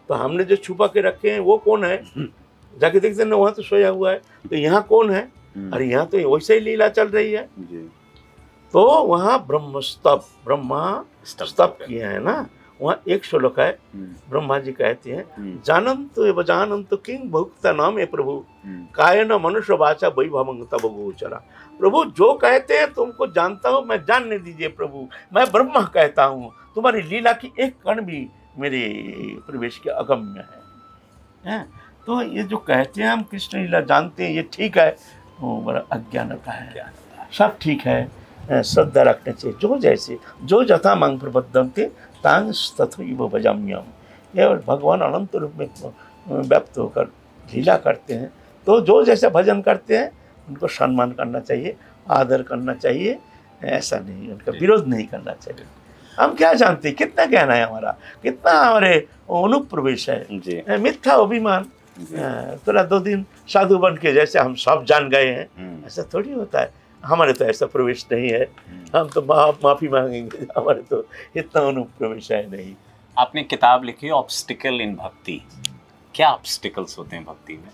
तो हमने जो छुपा के रखे हैं वो कौन है? जाके देखते ना वहाँ तो सोया हुआ है। तो यहाँ कौन है? हम्म, अरे यहाँ तो वैसे ही लीला चल रही है। तो वहाँ ब्रह्म स्तप ब्रह्मा स्तप। किए हैं ना? वहाँ एक श्लोक है हम्म, ब्रह्मा जी कहते हैं जानंत एव जानंत किंग भुक्ता नाम है प्रभु। हम्म, कायन मनुष्य वाचा तब गोचरा। प्रभु जो कहते हैं तुमको जानता हूँ मैं जानने दीजिए प्रभु। मैं ब्रह्मा कहता हूँ। तुम्हारी लीला की एक कण भी मेरे प्रवेश के अगम्य है। हैं? तो ये जो कहते हैं हम कृष्ण लीला जानते हैं ये ठीक है। वो बड़ा अज्ञानता है। सब ठीक है। श्रद्धा रखने चाहिए जो जैसे जो जथा मांग प्रबद्धम थे तांग तथो भजाम्यम ये भगवान अनंत रूप में व्यक्त होकर लीला करते हैं। तो जो जैसा भजन करते हैं उनको सम्मान करना चाहिए आदर करना चाहिए। ऐसा नहीं उनका विरोध नहीं करना चाहिए। हम क्या जानते कितना ज्ञान है हमारा? कितना हमारे अनुप्रवेश है? मिथ्या अभिमान थोड़ा दो दिन साधु बन के जैसे हम सब जान गए हैं। हम्म, ऐसा थोड़ी होता है। हमारे तो ऐसा प्रवेश नहीं है। हम्म। हम तो माफ़ी मांगेंगे। हमारे तो इतना अनुप्रवेश है नहीं। आपने किताब लिखी ऑब्स्टिकल इन भक्ति क्या ऑब्स्टिकल्स होते हैं भक्ति में?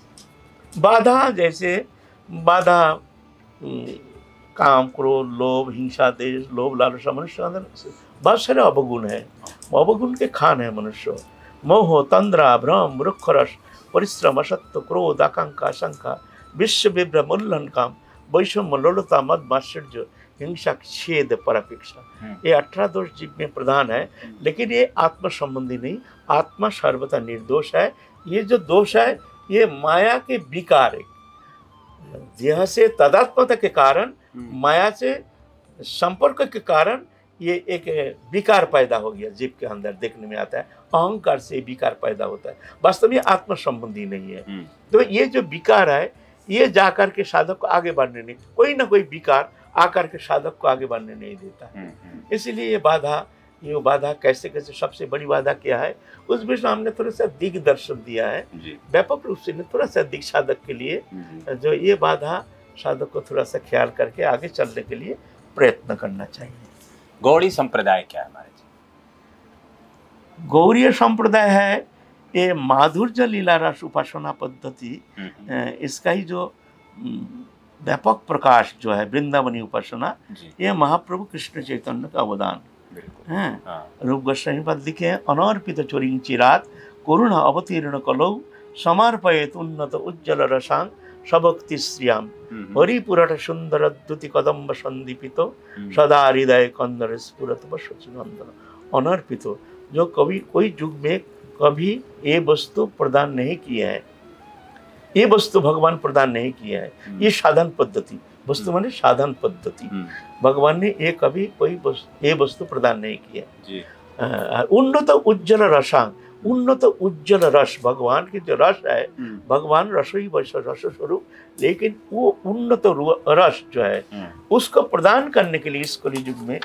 बाधा जैसे बाधा हम्म, काम क्रोध लोभ हिंसा देश लोभ लालसा मनुष्य अंदर बहुत सारे अवगुण है। अवगुण के खान है मनुष्य। मोह तंद्रा भ्रम रुक्ष रस। परिश्रम असत्य क्रोध आकांक्षा शंका विश्व विभ्रम उल्लन काम वैषम्य लोलता मद माश्चर्य हिंसा छेद परापेक्षा हम्म। ये अठारह दोष जीव में प्रधान है लेकिन ये आत्म संबंधी नहीं आत्मा सर्वथा निर्दोष है। ये जो दोष है ये माया के विकार है। देह से तदात्मता के कारण हम्म, माया से संपर्क के कारण ये एक विकार पैदा हो गया जीव के अंदर देखने में आता है। अहंकार से विकार पैदा होता है। वास्तव में आत्म संबंधी नहीं है। हम्म, तो ये जो विकार है ये जाकर के साधक को आगे बढ़ने नहीं कोई ना कोई विकार आकर के साधक को आगे बढ़ने नहीं देता है। हम्म, हम्म, इसलिए ये बाधा ये बाधा कैसे कैसे सबसे बड़ी बाधा क्या है उस विषय में हमने थोड़ा सा दिग्दर्शन दिया है। व्यापक रूप से थोड़ा सा दिग साधक के लिए जो। ये बाधा साधक को थोड़ा सा ख्याल करके आगे चलने के लिए प्रयत्न करना चाहिए। गौड़ी संप्रदाय क्या है हमारे जी गौरीय संप्रदाय है ये माधुर्य लीला रस उपासना पद्धति हम्म, इसका ही जो व्यापक प्रकाश जो है वृंदावनी उपासना ये महाप्रभु कृष्ण चैतन्य का अवदान। हाँ? रूप गोस्वामी पद लिखे अनर्पित चोरी चिरात करुण अवतीर्ण कलौ समर्पयत उन्नत उज्जवल रसांग सबक्ति श्रियाम हरिपुरट सुंदर द्युति कदम्ब संदीपित सदा हृदय कंदर स्फुरत सचिनंदन अनर्पित जो कभी कोई युग में कभी ये वस्तु प्रदान नहीं किए हैं ये वस्तु भगवान प्रदान नहीं किए हैं ये साधन पद्धति वस्तु माने साधन पद्धति भगवान ने ये कभी कोई ये वस्तु प्रदान नहीं किया उन्नत उज्जवल रसांग उन्नत उज्जवल रस भगवान की जो रस है हम्म, भगवान रसोई वैसा रस स्वरूप लेकिन वो उन्नत रस जो है हम्म, उसको प्रदान करने के लिए इस कली युग में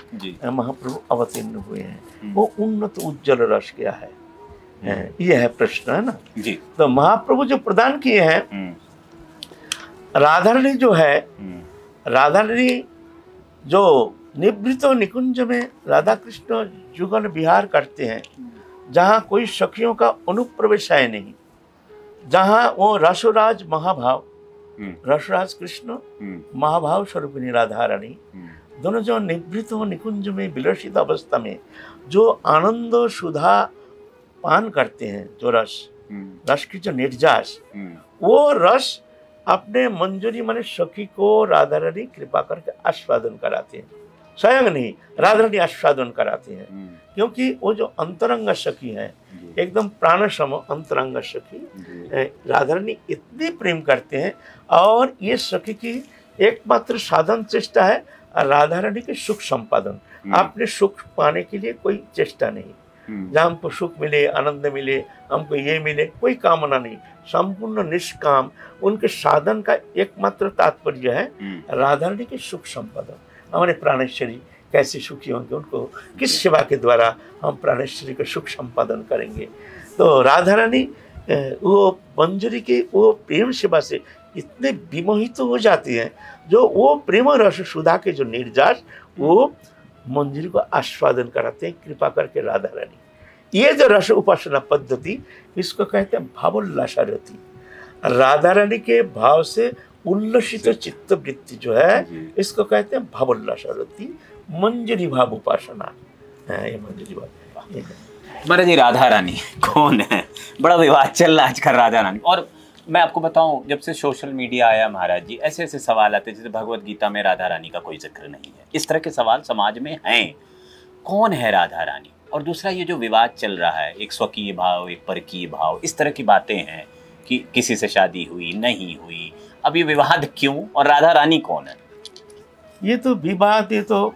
महाप्रभु अवतीर्ण हुए हैं। हम्म, वो उन्नत उज्जवल रस क्या है? अ, ये है प्रश्न है ना? जी। तो महाप्रभु जो प्रदान किए हैं राधारणी जो है राधारणी जो निवृत्त निकुंज में राधा कृष्ण जुगल विहार करते हैं जहाँ कोई सखियों का अनुप्रवेश है नहीं जहाँ वो रसोराज महाभाव हम्म, रसराज कृष्ण हम्म, महाभाव स्वरूप राधा रानी हम्म, दोनों जो निवृत्त हो निकुंज में विलसित अवस्था में जो आनंद सुधा पान करते हैं जो रस रस की जो निर्जास वो रस अपने मंजूरी माने सखी को राधा रानी कृपा करके आस्वादन कराते हैं। स्वयं नहीं राधा रानी आस्वादन कराते हैं। हम्म, क्योंकि वो जो अंतरंग सखी है एकदम प्राण सम अंतरंग सखी जी, ए, राधा रानी इतनी प्रेम करते हैं और ये सखी की एकमात्र साधन चेष्टा है राधा रानी के सुख संपादन। हम्म, आपने सुख पाने के लिए कोई चेष्टा नहीं। हम्म, जहाँ हमको सुख मिले आनंद मिले हमको ये मिले कोई कामना नहीं। संपूर्ण निष्काम उनके साधन का एकमात्र तात्पर्य है राधा रानी के सुख संपादन। हमारे प्राणेश्वरी, कैसे सुखी होंगे उनको, किस सेवा के द्वारा हम प्राणेश्वरी का सुख संपादन करेंगे? तो राधा रानी वो मंजरी के, वो प्रेम सेवा से इतने विमोहित तो हो जाती हैं, जो वो प्रेम रस सुधा के जो निर्जास वो मंजरी को आस्वादन कराते हैं, कृपा करके राधा रानी ये जो रस उपासना पद्धति, इसको कहते हैं भावोल्लासारती। राधा रानी के भाव से उल्लसित चित्त वृत्ति जो है इसको कहते हैं भावोल्लासारती मंजरी भाव उपासना है ये मंजरी भाव। महाराज जी राधा रानी कौन है? बड़ा विवाद चल रहा है आजकल राधा रानी। और मैं आपको बताऊँ जब से सोशल मीडिया आया महाराज जी ऐसे ऐसे सवाल आते हैं, जैसे भगवत गीता में राधा रानी का कोई ज़िक्र नहीं है। इस तरह के सवाल समाज में हैं। कौन है राधा रानी? और दूसरा ये जो विवाद चल रहा है एक स्वकीय भाव एक परकीय भाव इस तरह की बातें हैं कि किसी से शादी हुई नहीं हुई अब ये विवाद क्यों? और राधा रानी कौन है? ये तो विवाद ये तो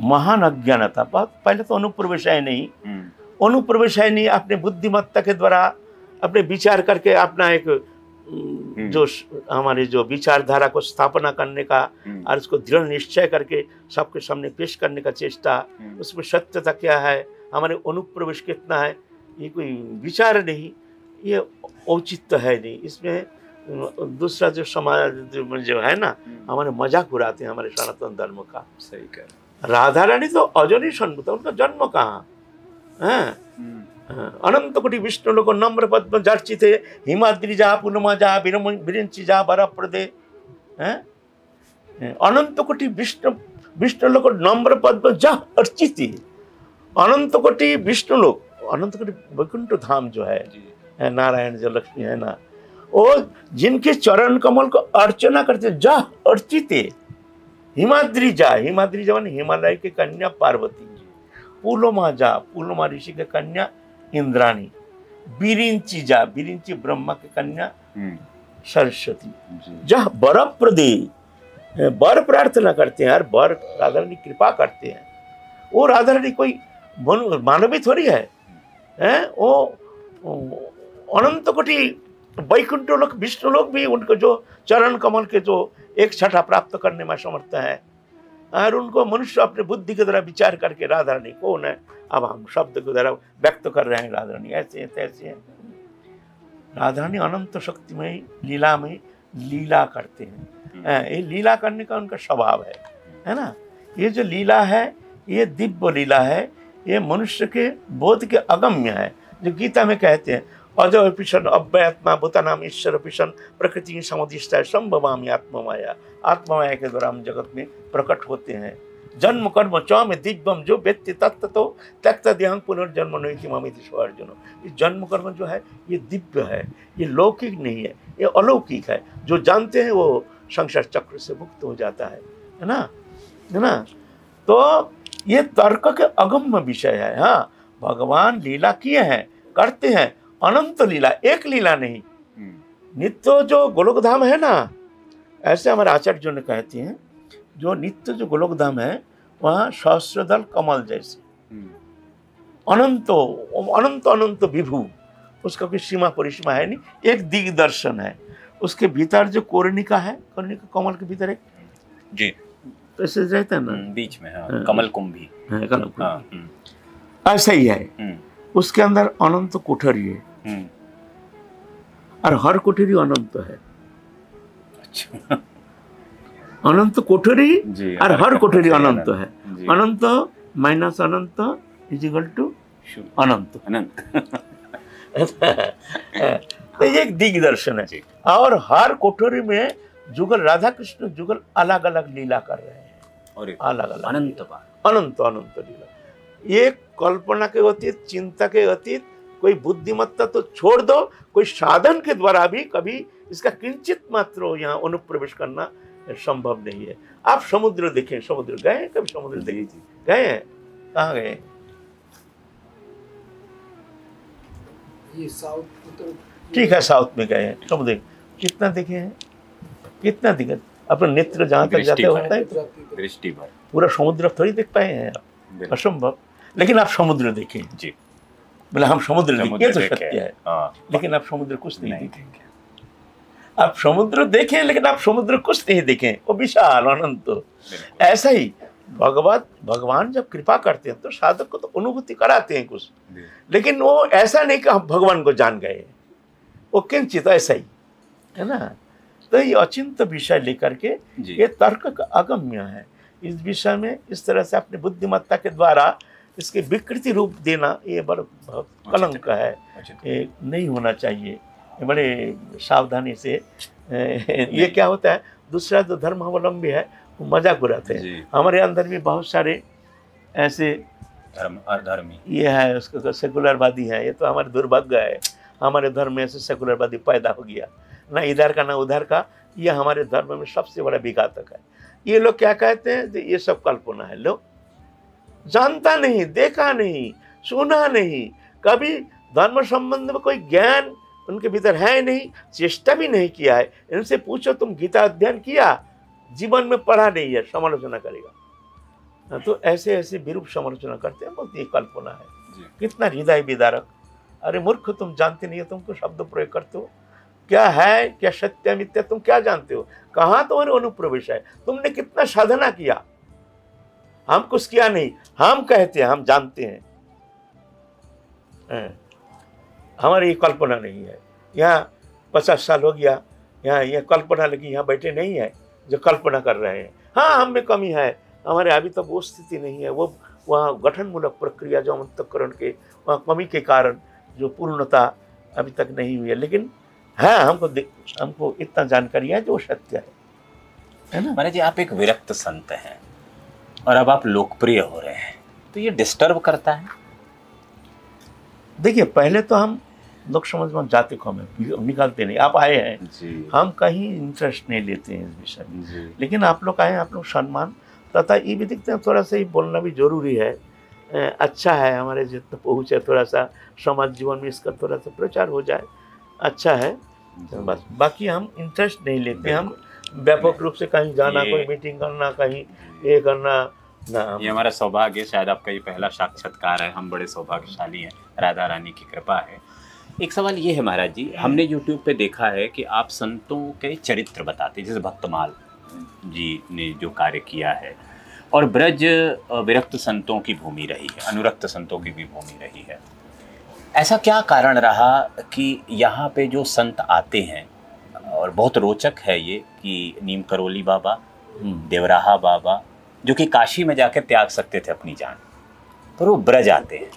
महान अज्ञानता बहुत पहले तो अनुप्रवेशाय नहीं। हम्म, अनुप्रवेशाय नहीं अपने बुद्धिमत्ता के द्वारा अपने विचार करके अपना एक जो हमारे जो विचारधारा को स्थापना करने का हम्म, और उसको दृढ़ निश्चय करके सबके सामने पेश करने का चेष्टा हम्म, उसमें सत्यता क्या है? हमारे अनुप्रवेश कितना है? ये कोई विचार नहीं। ये औचित्य है नहीं। इसमें दूसरा जो समाज जो- जो है ना हम्म, हमारे मज़ाक उड़ाते हैं हमारे सनातन धर्म का। सही कह राधा रानी तो अजनी सन्मुख उनका जन्म कहाँ? है? हम्म, हाँ, अनंत कोटि विष्णु लोग नम्र पद्म जर्चित हिमाद्री जा पुनमा जा विरंची जा बर प्रदे हैं अनंत कोटि विष्णु विष्णु लोग नम्र पद्म जा अर्चित अनंत कोटि विष्णु लोग अनंत कोटि वैकुंठ धाम जो है जी। है नारायण जो लक्ष्मी है ना वो जिनके चरण कमल को अर्चना करते जा अर्चित। हिमाद्री जा हिमाद्री जा माने हिमालय की कन्या पार्वती जी। पुलोमा जा पुलोमा ऋषि की कन्या इंद्राणी। बिरिंची जा बिरिंची ब्रह्मा की कन्या हम्म, सरस्वती। जी। जह बर प्रदे बर प्रार्थना करते हैं और वर राधा रानी कृपा करते हैं। वो राधा रानी कोई मनु- मानवी थोड़ी है। हैं वो अनंत कोटि वैकुंठ लोक विष्णु लोग भी उनको जो चरण कमल के जो एक छठा प्राप्त करने में समर्थ है। और उनको मनुष्य अपने बुद्धि के द्वारा विचार करके राधा रानी कौन है? अब हम शब्द के द्वारा व्यक्त कर रहे हैं राधा रानी ऐसे हैं तैसे हैं। राधा रानी अनंत शक्तिमय लीलामय लीला करते हैं। हैं, ये लीला करने का उनका स्वभाव है है ना? ये जो लीला है ये दिव्य लीला है ये मनुष्य के बोध के अगम्य है। जो गीता में कहते हैं अजय पिशन अव्ययात्मा भूतानाम ईश्वर पिशन प्रकृति समुदिष्टा संभवामी आत्ममाया आत्ममाया के द्वारा हम जगत में प्रकट होते हैं जन्म कर्म च में दिव्यम जो व्यक्ति तत्व तो त्यक्त देहंग पुनर्जन्म नहीं थी ममित अर्जुन ये जन्म कर्म जो है ये दिव्य है ये लौकिक नहीं है ये अलौकिक है जो जानते हैं वो संसार चक्र से मुक्त हो जाता है है ना है ना तो ये तर्क के अगम्य विषय है हाँ भगवान लीला किए हैं करते हैं अनंत लीला एक लीला नहीं। हम्म, नित्य जो गोलोक धाम है ना ऐसे हमारे आचार्य जो ने कहते हैं जो नित्य जो गोलोक धाम है वहाँ सहस्रदल कमल जैसे। हम्म, अनंत अनंत अनंत विभू उसका कोई सीमा परिसीमा है नहीं एक दिग्दर्शन है। उसके भीतर जो कोरनिका है कोरनिका कमल के भीतर एक। जी। तो ऐसे रहता है ना। हम्म, बीच में हाँ। कमल कुंभी हाँ, कमल को। हाँ हम्म, ऐसा ही है। उसके अंदर अनंत कोठरी है हम्म, और हर कोठरी अनंत है। अच्छा। अनंत कोठरी और हर कोठरी अनंत है। अनंत माइनस अनंत इज़ इक्वल टू अनंत। अनंत। तो ये एक दिग्दर्शन है। और हर कोठरी में जुगल राधा कृष्ण जुगल अलग अलग लीला कर रहे हैं। और अलग अलग अनंत अनंत अनंत लीला। ये कल्पना के अतीत चिंता के अतीत कोई बुद्धिमत्ता तो छोड़ दो कोई साधन के द्वारा भी कभी इसका किंचित मात्र यहाँ अनुप्रवेश करना संभव नहीं है। आप समुद्र देखें समुद्र गए हैं कभी? समुद्र देखे? गए हैं? कहाँ गए? ये साउथ उत्तर ठीक है साउथ में गए हैं। समुद्र कितना देखे हैं? कितना दिखे? अपने नेत्र जहाँ तक जाते दृष्टि होता है। पूरा समुद्र थोड़ी देख पाए हैं आप। असंभव। लेकिन आप समुद्र देखें। जी। बोले हम समुद्र देखें ये तो सत्य है। हाँ। लेकिन आप समुद्र कुछ नहीं नहीं देखेंगे आप समुद्र देखें लेकिन आप समुद्र कुछ नहीं देखें। वो विशाल अनंत ऐसा ही भगवत भगवान जब कृपा करते हैं तो साधक को तो अनुभूति कराते हैं कुछ। लेकिन वो ऐसा नहीं कि हम भगवान को जान गए। वो किंचित ऐसा ही है ना? तो ये अचिंत विषय लेकर के ये तर्क का अगम्य है। इस विषय में इस तरह से अपनी बुद्धिमत्ता के द्वारा इसके विकृति रूप देना ये बड़ा बहुत कलंक है। अच्छा, ये नहीं होना चाहिए। बड़े सावधानी से ये क्या होता है? दूसरा जो धर्मावलंबी है वो मज़ाक उड़ाते हैं। हमारे अंदर भी बहुत सारे ऐसे धर्म अधर्मी। ये है उसको सेकुलरवादी है ये तो हमारे दुर्भाग्य है। हमारे धर्म में ऐसे सेकुलरवादी पैदा हो गया। ना इधर का ना उधर का ये हमारे धर्म में सबसे बड़ा विघातक है। ये लोग क्या कहते हैं? ये सब कल्पना है। लोग जानता नहीं देखा नहीं सुना नहीं। कभी धर्म संबंध में कोई ज्ञान उनके भीतर है नहीं चेष्टा भी नहीं किया है। इनसे पूछो तुम गीता अध्ययन किया? जीवन में पढ़ा नहीं है समालोचना करेगा। हाँ, तो ऐसे ऐसे विरूप समालोचना करते हैं बहुत ये कल्पना है। कितना हृदय विदारक। अरे मूर्ख तुम जानते नहीं हो तुमको शब्द प्रयोग करते हो? क्या है क्या सत्य मिथ्या तुम क्या जानते हो? कहाँ तुम्हारे अनुप्रवेश है? तुमने कितना साधना किया? हम कुछ किया नहीं, हम कहते हैं, हम जानते हैं। हमारी कल्पना नहीं है। यहाँ पचास साल हो गया, यहाँ, यह कल्पना लगी, यहाँ बैठे नहीं है, जो कल्पना कर रहे हैं। हाँ हम में कमी है। हमारे अभी तक वो स्थिति नहीं है। वो, वहाँ गठनमूलक प्रक्रिया जो अंतकरण के, वहाँ कमी के कारण जो पूर्णता अभी तक नहीं हुई है। लेकिन हाँ हमको हमको इतना जानकारी है जो सत्य है। है ना? महाराज जी, आप एक विरक्त संत हैं। और अब आप लोकप्रिय हो रहे हैं। तो ये डिस्टर्ब करता है? देखिए पहले तो हम लोग समझ में जाते को हमें निकालते नहीं। आप आए हैं। जी। हम कहीं इंटरेस्ट नहीं लेते हैं इस विषय में। लेकिन आप लोग आए आप लोग सम्मान। तथा ये भी दिखते हैं थोड़ा सा ही बोलना भी ज़रूरी है। अच्छा है हमारे जितना पहुँच है थोड़ा सा समाज जीवन में इसका थोड़ा सा प्रचार हो जाए। अच्छा है। बस बाकी हम इंटरेस्ट नहीं लेते। हम व्यापक रूप से कहीं जाना कोई मीटिंग करना कहीं ये करना ये हमारा सौभाग्य है शायद आपका ये पहला साक्षात्कार है। हम बड़े सौभाग्यशाली हैं। राधा रानी की कृपा है। एक सवाल ये है महाराज जी हमने यूट्यूब पे देखा है कि आप संतों के चरित्र बताते जैसे भक्तमाल जी ने जो कार्य किया है और ब्रज विरक्त संतों की भूमि रही है अनुरक्त संतों की भी भूमि रही है। ऐसा क्या कारण रहा कि यहाँ पे जो संत आते हैं और बहुत रोचक है ये कि नीम करोली बाबा हम्म। देवराहा बाबा जो कि काशी में जाकर त्याग सकते थे अपनी जान पर वो ब्रज आते हैं।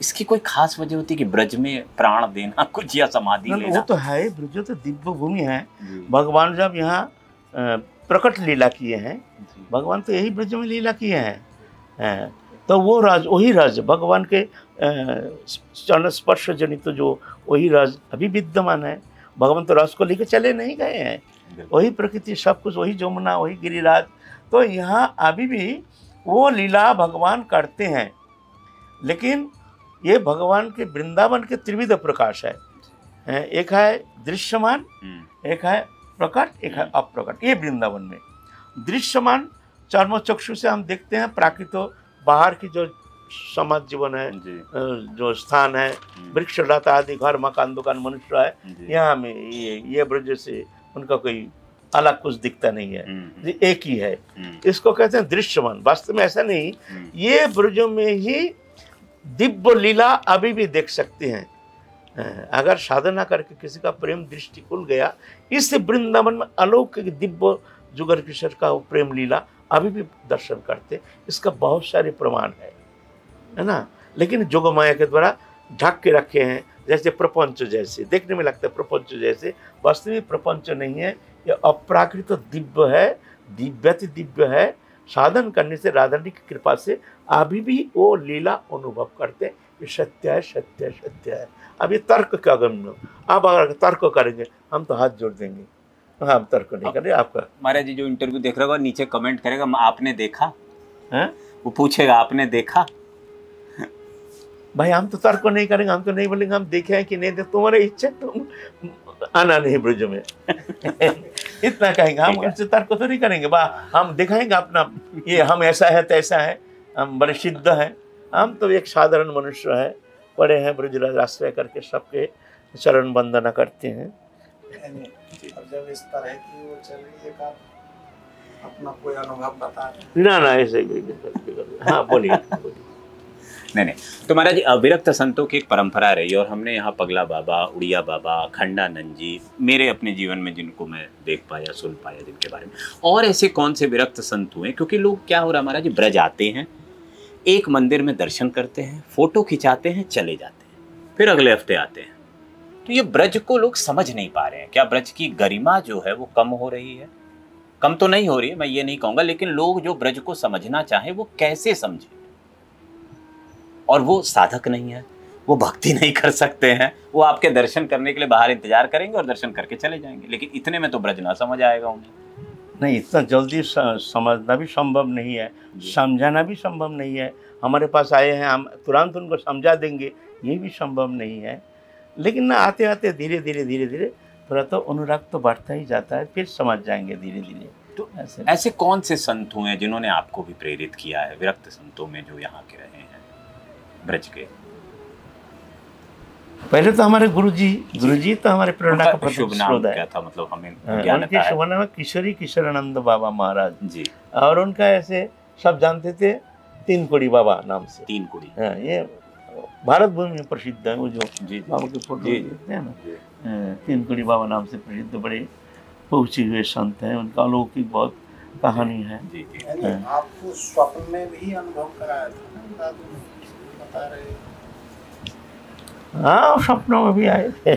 इसकी कोई खास वजह होती है कि ब्रज में प्राण देना कुछ या समाधि ना, ना, वो तो है ब्रज तो दिव्य भूमि है भगवान जब यहाँ प्रकट लीला किए हैं। भगवान तो यही ब्रज में लीला किए हैं। तो वो राज वही राज भगवान के चरण स्पर्श जनित जो वही राज अभी विद्यमान है। भगवान तो राज को लेकर चले नहीं गए हैं। वही प्रकृति सब कुछ वही जमुना वही गिरिराज तो यहाँ अभी भी वो लीला भगवान करते हैं। लेकिन ये भगवान के वृंदावन के त्रिविध प्रकाश है। एक है दृश्यमान हम्म, एक है प्रकट एक है अप्रकट। ये वृंदावन में। दृश्यमान चर्म चक्षु से हम देखते हैं प्राकृत बाहर की जो समाज जीवन है जी, जो स्थान है हम्म, वृक्ष लता आदि घर मकान दुकान मनुष्य है यहाँ में ये ये ब्रज से उनका कोई अलग कुछ दिखता नहीं है। हम्म, ये एक ही है। हम्म, इसको कहते हैं दृश्यमान। वास्तव में ऐसा नहीं हम्म, ये ब्रजों में ही दिव्य लीला अभी भी देख सकते हैं। अगर साधना करके किसी का प्रेम दृष्टि खुल गया इस वृंदावन में अलौकिक दिव्य जुगर किशोर का वो प्रेम लीला अभी भी दर्शन करते इसका बहुत सारे प्रमाण है है ना? लेकिन जोगमाया के द्वारा ढक के रखे हैं जैसे प्रपंच जैसे। देखने में लगता है प्रपंच जैसे। वास्तविक प्रपंच नहीं है ये अप्राकृत दिव्य है दिव्यति दिव्य है। साधन करने से राधानी की कृपा से अभी भी वो लीला अनुभव करते हैं। ये सत्य है सत्य है सत्य है। अब ये तर्क का गम्य अब अगर तर्क करेंगे हम तो हाथ जोड़ देंगे। हाँ हम तर्क नहीं करें आपका। महाराज जी जो इंटरव्यू देख रहा होगा नीचे कमेंट करेगा आपने देखा? हैं? वो पूछेगा आपने देखा? भाई हम तो तर्क नहीं करेंगे हम तो नहीं बोलेंगे हम देखे हैं कि नहीं देखे तुम्हारी इच्छा तुम आना नहीं ब्रज में। इतना कहेंगे हम उनसे तर्क तो नहीं करेंगे। बा हम दिखाएँगे अपना ये हम ऐसा है तैसा है। हम बड़े सिद्ध हैं। हम तो एक साधारण मनुष्य है। पढ़े हैं ब्रजराज आश्रय करके सबके चरण वंदना करते हैं। जब इस तरह की वो चल रही है अपना कोई अनुभव बता ना ना ऐसे ही- हाँ बोलिए बोलिए। नहीं नहीं। तो महाराज अविरक्त संतों की एक परंपरा रही और हमने यहाँ पगला बाबा, उड़िया बाबा खंडानंद जी मेरे अपने जीवन में जिनको मैं देख पाया, सुन पाया जिनके बारे में, और ऐसे कौन से विरक्त संत हुए क्योंकि लोग क्या हो रहा महाराज ब्रज आते हैं, एक मंदिर में दर्शन करते हैं, फ़ोटो खिंचाते हैं, चले जाते हैं, फिर अगले हफ़्ते आते हैं। तो ये ब्रज को लोग समझ नहीं पा रहे हैं। क्या ब्रज की गरिमा जो है वो कम हो रही है? कम तो नहीं हो रही है, मैं ये नहीं कहूँगा, लेकिन लोग जो ब्रज को समझना चाहें वो कैसे समझे? और वो साधक नहीं है वो भक्ति नहीं कर सकते हैं। वो आपके दर्शन करने के लिए बाहर इंतज़ार करेंगे और दर्शन करके चले जाएँगे। लेकिन इतने में तो ब्रज ना समझ आएगा उन्हें। नहीं इतना जल्दी समझना भी संभव नहीं है समझाना भी संभव नहीं है। हमारे पास आए हैं हम तुरंत उनको समझा देंगे ये भी संभव नहीं है। लेकिन ना आते आते धीरे धीरे धीरे धीरे थोड़ा तो अनुराग तो बढ़ता ही जाता है फिर समझ जाएँगे धीरे धीरे। तो ऐसे। ऐसे कौन से संत हुए हैं जिन्होंने आपको भी प्रेरित किया है विरक्त संतों में जो यहाँ के रहे ब्रज के। पहले तो हमारे गुरु जी गुरु जी तो हमारे प्रेरणा का शुभ नाम है। क्या था? मतलब हमें हाँ, ज्ञान उनके शुभ नाम है किशोरी किशोरानंद बाबा महाराज। जी। और उनका ऐसे सब जानते थे तीन कोड़ी बाबा नाम से। तीन कुड़ी। हाँ, ये भारत भूमि में प्रसिद्ध है वो जो जी। बाबा के फ़ोटो। देखते हैं ना। तीन अ, तीनकुड़ी बाबा नाम से प्रसिद्ध बड़े पहुँचे हुए संत हैं। उनका अलौकिक बहुत कहानी है। जी जी। हाँ। आपको स्वप्न में भी अनुभव कराया था रहे हाँ। सपनों में भी आए थे।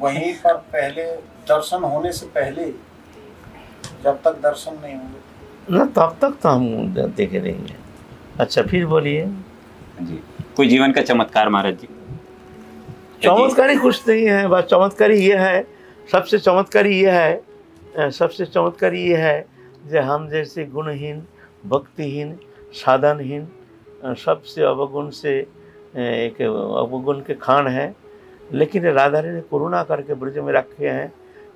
वहीं पर पहले दर्शन होने से पहले जब तक दर्शन नहीं हुए ना तब तक तो हम देखे हैं। अच्छा फिर बोलिए। जी कोई जीवन का चमत्कार महाराज जी? चमत्कारी कुछ नहीं है बस चमत्कारी ये है सबसे चमत्कारी ये है सबसे चमत्कारी ये है जो हम जैसे गुणहीन भक्तिहीन साधनहीन सबसे अवगुण से एक अवगुण के खान हैं। लेकिन राधा ने करुणा करके ब्रज में रखे हैं।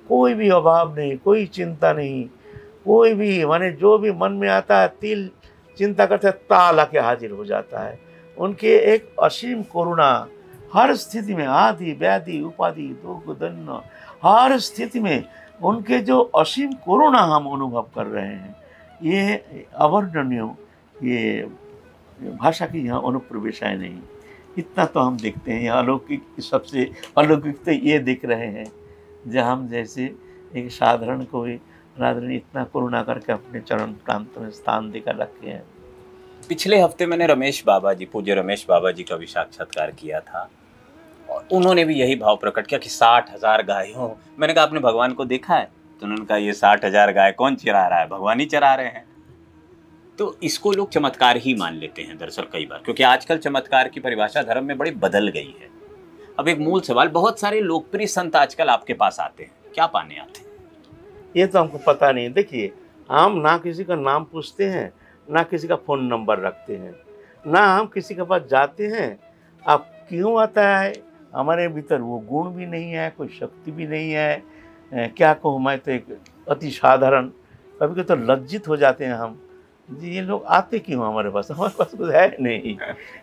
कोई भी अभाव नहीं, कोई चिंता नहीं। कोई भी, माने जो भी मन में आता है, तिल चिंता करते ताल आके हाजिर हो जाता है। उनके एक असीम करुणा हर स्थिति में आदि, व्याधि, उपाधि, दुख दन्न हर स्थिति में उनके जो असीम करुणा हम अनुभव कर रहे हैं, ये अवर्णनीय, ये भाषा की यहाँ अनुप्रवेश है नहीं। इतना तो हम देखते हैं यहाँ अलौकिक सबसे, अलौकिक तो ये दिख रहे हैं, जहाँ हम जैसे एक साधारण राधा ने इतना करुणा करके अपने चरण प्रांत में स्थान देकर रखे हैं। पिछले हफ़्ते मैंने रमेश बाबा जी, पूज्य रमेश बाबा जी का भी साक्षात्कार किया था, और उन्होंने भी यही भाव प्रकट किया कि साठ हज़ार गाय हो मैंने कहा, आपने भगवान को देखा है? तो उन्होंने कहा, ये साठ हज़ार गाय कौन चरा रहा है? भगवान ही चरा रहे हैं। तो इसको लोग चमत्कार ही मान लेते हैं दरअसल कई बार, क्योंकि आजकल चमत्कार की परिभाषा धर्म में बड़ी बदल गई है। अब एक मूल सवाल, बहुत सारे लोकप्रिय संत आजकल आपके पास आते हैं, क्या पाने आते हैं? ये तो हमको पता नहीं देखिए, हम ना किसी का नाम पूछते हैं, ना किसी का फ़ोन नंबर रखते हैं, ना हम किसी के पास जाते हैं, आप क्यों आता है? हमारे भीतर वो गुण भी नहीं है, कोई शक्ति भी नहीं है क्या कहूँ मैं तो एक अति साधारण कभी कभी तो लज्जित हो जाते हैं हम। ये लोग आते क्यों हमारे पास? हमारे पास कुछ है नहीं।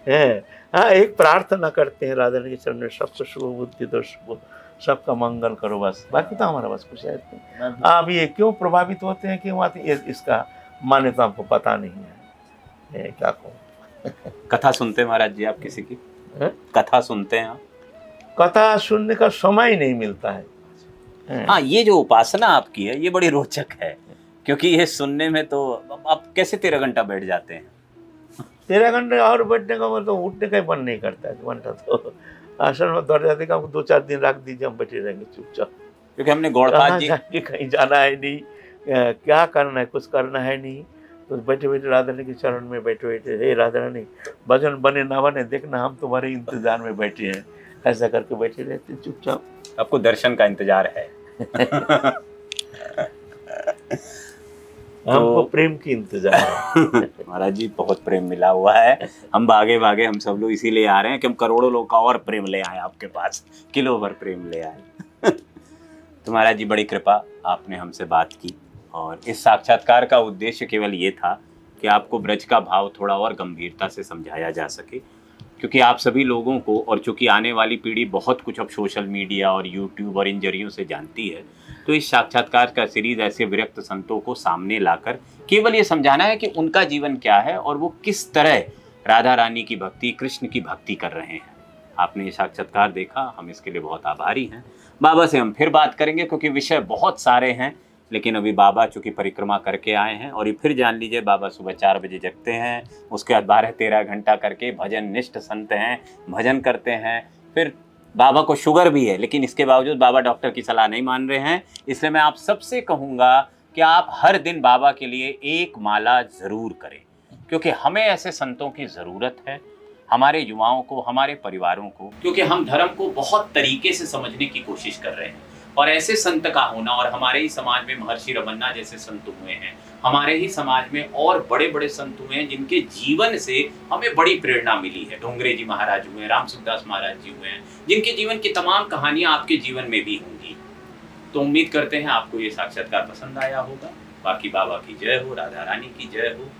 है। हाँ एक प्रार्थना करते हैं राधा रानी के चरण में सबको शुभ बुद्धि दो शुभ सबका मंगल करो बस। बाकी तो हमारे पास कुछ है नहीं। अब ये क्यों प्रभावित होते हैं क्यों आते हैं? इसका मान्यता हमको पता नहीं है। ये क्या कहूँ? कथा सुनते हैं महाराज जी आप किसी की? हैं? कथा सुनते हैं आप? कथा सुनने का समय नहीं मिलता है? हाँ ये जो उपासना आपकी है ये बड़ी रोचक है। क्योंकि ये सुनने में तो आप कैसे तेरह घंटा बैठ जाते हैं? तेरह घंटे और बैठने का मतलब उठने का ही मन नहीं करता है घंटा तो। आसन में दौड़ जाते हमको दो चार दिन रख दीजिए हम बैठे रहेंगे चुपचाप। क्योंकि हमने गौड़पाद जी कहीं जाना है नहीं क्या करना है कुछ करना है नहीं। तो बैठे बैठे राधा रानी के चरण में बैठे बैठे हे राधा रानी भजन बने ना बने देखना हम तुम्हारे इंतज़ार में बैठे हैं। ऐसा करके बैठे रहते चुपचाप। आपको दर्शन का इंतज़ार है। हमको प्रेम की इंतज़ार है। महाराज जी बहुत प्रेम मिला हुआ है। हम भागे भागे हम सब लोग इसीलिए आ रहे हैं कि हम करोड़ों लोग का और प्रेम ले आए आपके पास। किलो भर प्रेम ले आए। तो महाराज जी बड़ी कृपा आपने हमसे बात की। और इस साक्षात्कार का उद्देश्य केवल ये था कि आपको ब्रज का भाव थोड़ा और गंभीरता से समझाया जा सके। क्योंकि आप सभी लोगों को और चूँकि आने वाली पीढ़ी बहुत कुछ अब सोशल मीडिया और यूट्यूब और इन जरियों से जानती है तो इस साक्षात्कार का सीरीज़ ऐसे विरक्त संतों को सामने लाकर केवल ये समझाना है कि उनका जीवन क्या है और वो किस तरह राधा रानी की भक्ति, कृष्ण की भक्ति कर रहे हैं। आपने ये साक्षात्कार देखा, हम इसके लिए बहुत आभारी हैं। बाबा से हम फिर बात करेंगे क्योंकि विषय बहुत सारे हैं। लेकिन अभी बाबा चूँकि परिक्रमा करके आए हैं और ये फिर जान लीजिए, बाबा सुबह चार बजे जगते हैं, उसके बाद बारह तेरह घंटा करके भजन निष्ठ संत हैं, भजन करते हैं। फिर बाबा को शुगर भी है, लेकिन इसके बावजूद बाबा डॉक्टर की सलाह नहीं मान रहे हैं। इसलिए मैं आप सबसे कहूँगा कि आप हर दिन बाबा के लिए एक माला ज़रूर करें, क्योंकि हमें ऐसे संतों की ज़रूरत है, हमारे युवाओं को, हमारे परिवारों को, क्योंकि हम धर्म को बहुत तरीके से समझने की कोशिश कर रहे हैं। और ऐसे संत का होना और हमारे ही समाज में महर्षि रमन्ना जैसे संत हुए हैं। हमारे ही समाज में और बड़े बड़े संत हुए हैं जिनके जीवन से हमें बड़ी प्रेरणा मिली है। डोंगरे जी महाराज हुए हैं राम सुखदास महाराज जी हुए हैं, जिनके जीवन की तमाम कहानियाँ आपके जीवन में भी होंगी। तो उम्मीद करते हैं आपको ये साक्षात्कार पसंद आया होगा। बाकी बाबा की जय हो, राधा रानी की जय हो।